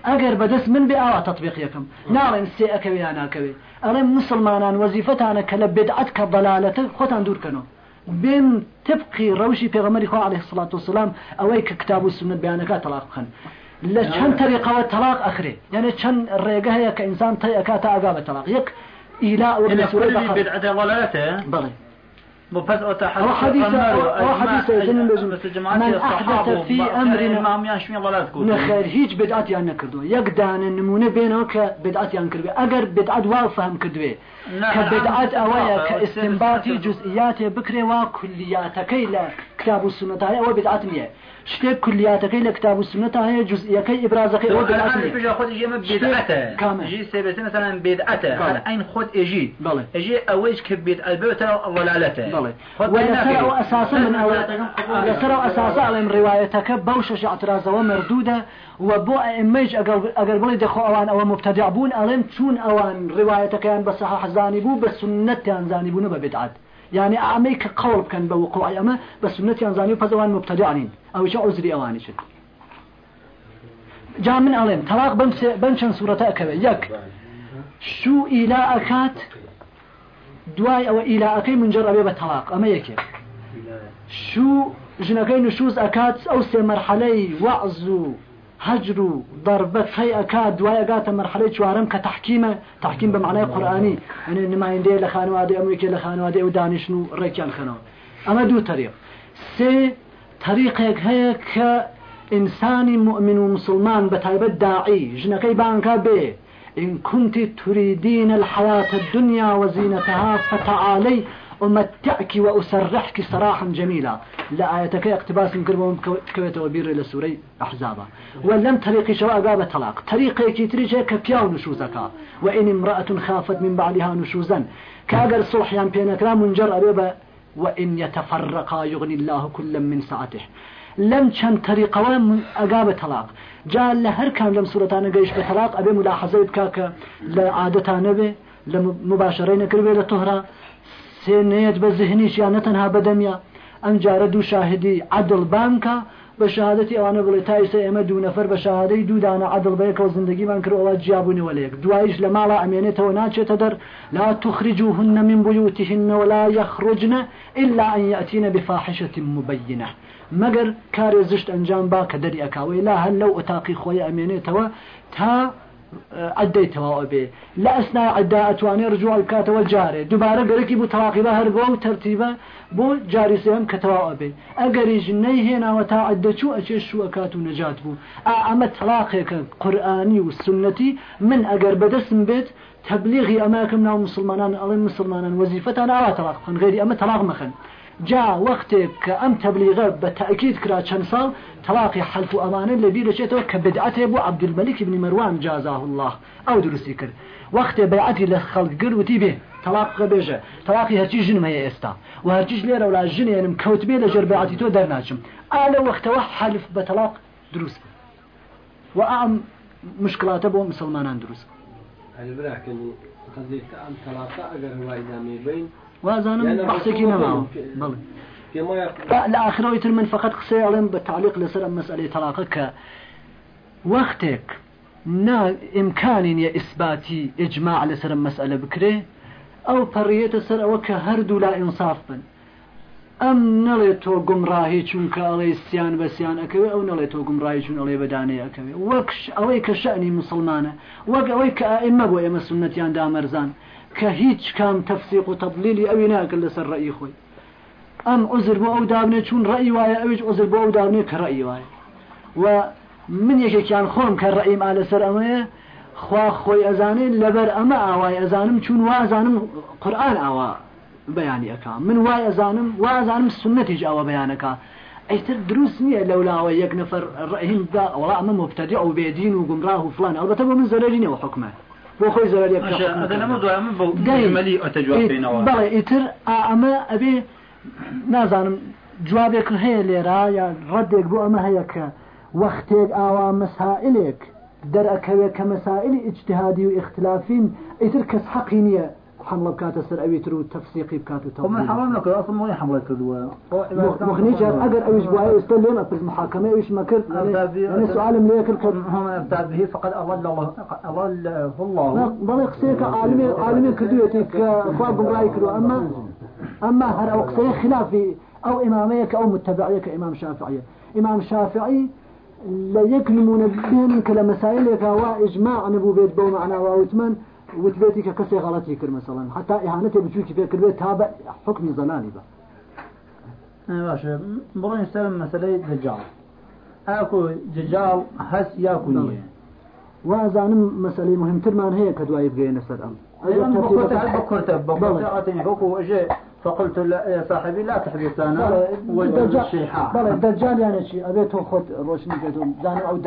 أجر بدس من بأوا تطبيق يكم نعلم سي أكوي أنا أكوي ألم مسلمان وظيفتنا كلا بدعتك ضلالتك خوتان دور كنو بين تبقي روشي في غمري عليه الصلاة والسلام أويك كتاب السنة بيانك طلاق لە چەند تەریقەوە تەلاق ئەخرێ. یعنی چەند ڕێگە هەیە کە ئینسان تی ئەکاتە ئاگا بە تەلاق. یەک ئیلا بڵێ بس أو حديث أو حديث من أحدث في أمرنا ما يشمي ضلالات كود نخير هيج بدعات يعني كردو يقدان النمونة بينه كبدعات يعني كردو أجر بدعات وافهم كردو كبدعات أويا كاستنباطي جزئيات بكري وكلياتكي لا كتاب السنة هاي أو بدعات نية شتێک کولیاتەکەی لە کتاب و سنەتا هەیە جزئیەکەی ئبرازەکەی مثلا بێدعەتە ئەین خۆت ئێژی. بەڵێ ئەژێ ئەوەیش کە بێت ئەلبێتە ضلالەتە بەڵێ ولەسەر ئەو ئەساسە من لەسەر ئەو ئەساسە ئەڵێم ڕواایەتەکە بەو شەش اعترازەوە مردوودە و بۆ ئەمەش ئەگەر بڵی دەخۆ ئەوان ئەوە مبتدع بوون ئەڵێم چون ئەوان ڕواایەتەکەیان بە سەحە حزانی بوو بە سنەتیان زانی بوون بە بدعات. يعني أعميك قول كان بوقوع أما بس سنة ينزاني فزوان مبتدعين أو إيش عذري أواني شد جاء من علم طلاق بمس بنشن سورة أكبر. يك شو إلى أكات دواي أو إلى أكي من جرب بطلاق. أما يك شو جنكين نشوز أكات أو سي مرحلة وعزو هجر و ضربت هي أكاد دواي أكاد مرحلة شوارم كتحكيم تحكيم بمعنى قرآني. يعني نما يندي لخانوادي أمريكا لخانوادي ودانشنو ريكيان خنو أما دو طريق. سي طريقك هي كإنسان مؤمن ومسلمان بتايبت داعي. جنكي بانكا بيه إن كنت تريدين الحياة الدنيا وزينتها فتعالي. أمتعك وأسرحك سراحا جميلا. لا آياتك اقتباس من قربهم كويت وبير إلى سوري أحزابا ولم طريقي شواء قاب طلاق. طريقي كيتريجي كبياو نشوزك. وإن امرأة خافت من بعدها نشوزا. كأجر صلحيان بينكرا منجر أريبا وإن يتفرقا يغني الله كل من ساعته. لم چەند طريقەوە ئەگا بە تەلاق جا لە هەر کام لەم سوورەتانە گەیشت بە تەلاق کاکە لە عادەتانە بێ لە تۆهرا سێنێت بە زهنیشیان نەتەنها بەدەمیا ئەم جارە دوو شاهدی عدل بانکە بە شهادەتی ئەوانە بڵێ تایسە ئێمە دوو نەفەر بە شهادەی دوودانە عدل بەیەکەوە زندگیمان کردەوە جیابوونەوە لەیەک دوایش لە ماڵە ئەمێنێتەوە ناچێتە دەر لا تخرجوهن من بيوتهن ولا يخرجن إلا أن يأتين بفاحشة مبينة مەگەر کارێ زشت ئەنجام با کە دەری ئەکاوەی لا هەر لەو ئۆتاقی خۆی ئەمێنێتەوە تا عدەی تەواوە بێ لە ئەسنا عدا ئەتوانێ ڕجوع کاتەوە جارێ دووبارە گەرەکی بوو تەواقیبە هەر بۆ و تەرتیبە بۆ جاری سێم کە تەواوە بێ ئەگەریش نەی هێناوە تا عدەچوو ئەچێ شوەکات و نەجات بوو ئەمە تەلاقێکە قورآانی و سنەتی من ئەگەر بەدەستم بێت تبلیغی ئەماکەم ناو مسلمانان ئەڵێ مسلمانان وەزیفەتان ئاوا تەلاق بکەن غێری ئەمە تەلاق مەخن جا وقتك كأم تبليغه بتأكيد كرا چند سال تلاقي حلف أمانة لبي لشيته كبدعته أبو عبد الملك بن مروان جازاه الله. أو درسي كر وقت بيعتي لخلق قر وتي به طلاق بيجه طلاقي هرچی جن ما استا. و هرچیش لێرە ولا ینم کەوت بێ لە ژێربعاتی تۆ دەرناچم ئالە وەختەوە حلف بە تەلاق دروست و ئام مشکلاتە بۆ مسلمانان دروست براکەنی قەزیت ئەم تەلاقە ئەگەر وایدامی بین وازانم بحثك نما بلى. لا آخر ويتر من فقط قصي علم بالتعليق لسر مسألة طلاقك وقتك نا إمكان يا إثباتي إجماع لسر مسألة بكري أو برية سر وك هردو لا إنصاف بن. ئەم نەڵێت تۆ گمڕاهی چونکە ئەڵێ سییان بەسییان ئەەکەوێ ئەو نەڵێت تۆ گمڕایی چون ئەڵێ بەدانەیە ئەەکەوێ وەک ئەوەی کە شەعنی مسلمانە وەک ئەوەی کە ئێمە بۆ ئێمە دامەرزان کە هیچ کام تەفسیق و تەبلیلی ئەوی ناکرد لەسەر ڕئی خۆی. ئەم عزر بۆ ئەو دابنێ چون ڕئی وایە ئەویش عزر بۆ ئەو دابنێ کە ڕئی وایە. و من یەکێکیان خۆم کە ڕئیم ئا لەسەر ئەمەیە خوا خۆی ئەزانێت لەبەر ئەمە ئاوای ئەزانم چون وازانم قورآن ئاوا بەیانی ئەەکە من وای ئەزانم وازانم سنەتیش ئەوە بەیانەکە. ئەیتر دروست نییە لەولاوە یەک نەفەر ڕئیمدا ئەوڵا ئەمە مبتدی ئەو بێدین و گمراه و فلان. ئەوبەتە بۆ من زەرەرینەوە حکومە بۆ خۆی زەرەری بەڵێ ئیتر ئەمە ئەبێ نازانم جوابێک هەیە لێرا یا ڕەدێک بۆ ئەمە هەیە کە وەختێک ئاوا مەسائلێک دەرەکەوێت کە مەسائلی اجتهادی و اختلافین ئیتر کەس حەقی نییە. حمله بكات سر أبي ترو تفسيقي بكات ومن حرام لك أصلا ما حمله كردوا مخنيج أجر أويش بواي استلم في المحاكمة أويش ما كرت أنا سؤال مليه كرت هم ابتعد به فقد أضل الله أضله الله. ضل يقصيك عالمي عالمي كردويتك فوق رأي كردو أما أما هر أو قصي خلافي أو إماميك أو متبعيك إمام شافعي. إمام شافعي لا يكلمون بهم كلمسائل إجماع نبو بيت بو معنا وثمان وتبيتي كسي غلطي كر مثلا. حتى إهانتي بتشوفي في كل بيت تابع حكم زلالي با باشا بڕۆین سەر مەسلەی دجال. ئاکو ججال هەست یاکو نییە وأزانم مەسلەی مهمترمان هەیە کە دوایی بگەێنە سەر ئەم بکورتە بەڵێ فقلت يا صاحبي لا تحدث أنا والشيحة بلى الدجال يعني شيء أبي تاخذ روشني كده زاني آو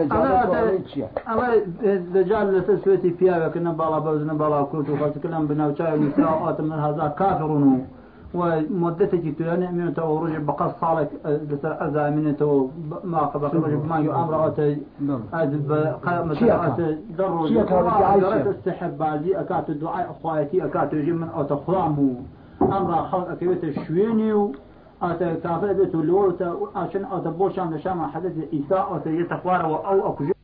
شيء اما الدجال لسويتي فيها كنا بالا بوزنا بالا كنت وقت كلام بنا وشاي ومساء من هذا كافر ومدتك تلاني من تو رجع بقص صالك أزا من تو ما قبل رجع ما يؤمر أتي أدب قامة أتي درج استحب بعدي أكات الدعاء أخواتي جمن أو تخرامه ئەمڕ خەڵ ئەکەوێتە شوێنی و ئاتە کافر بێت و لۆتە ئاشن ئاتە بۆشان لە شامە حەدەتی ئیسا ئەوتە یەتە خوارەوە ئەو ئەکوژێ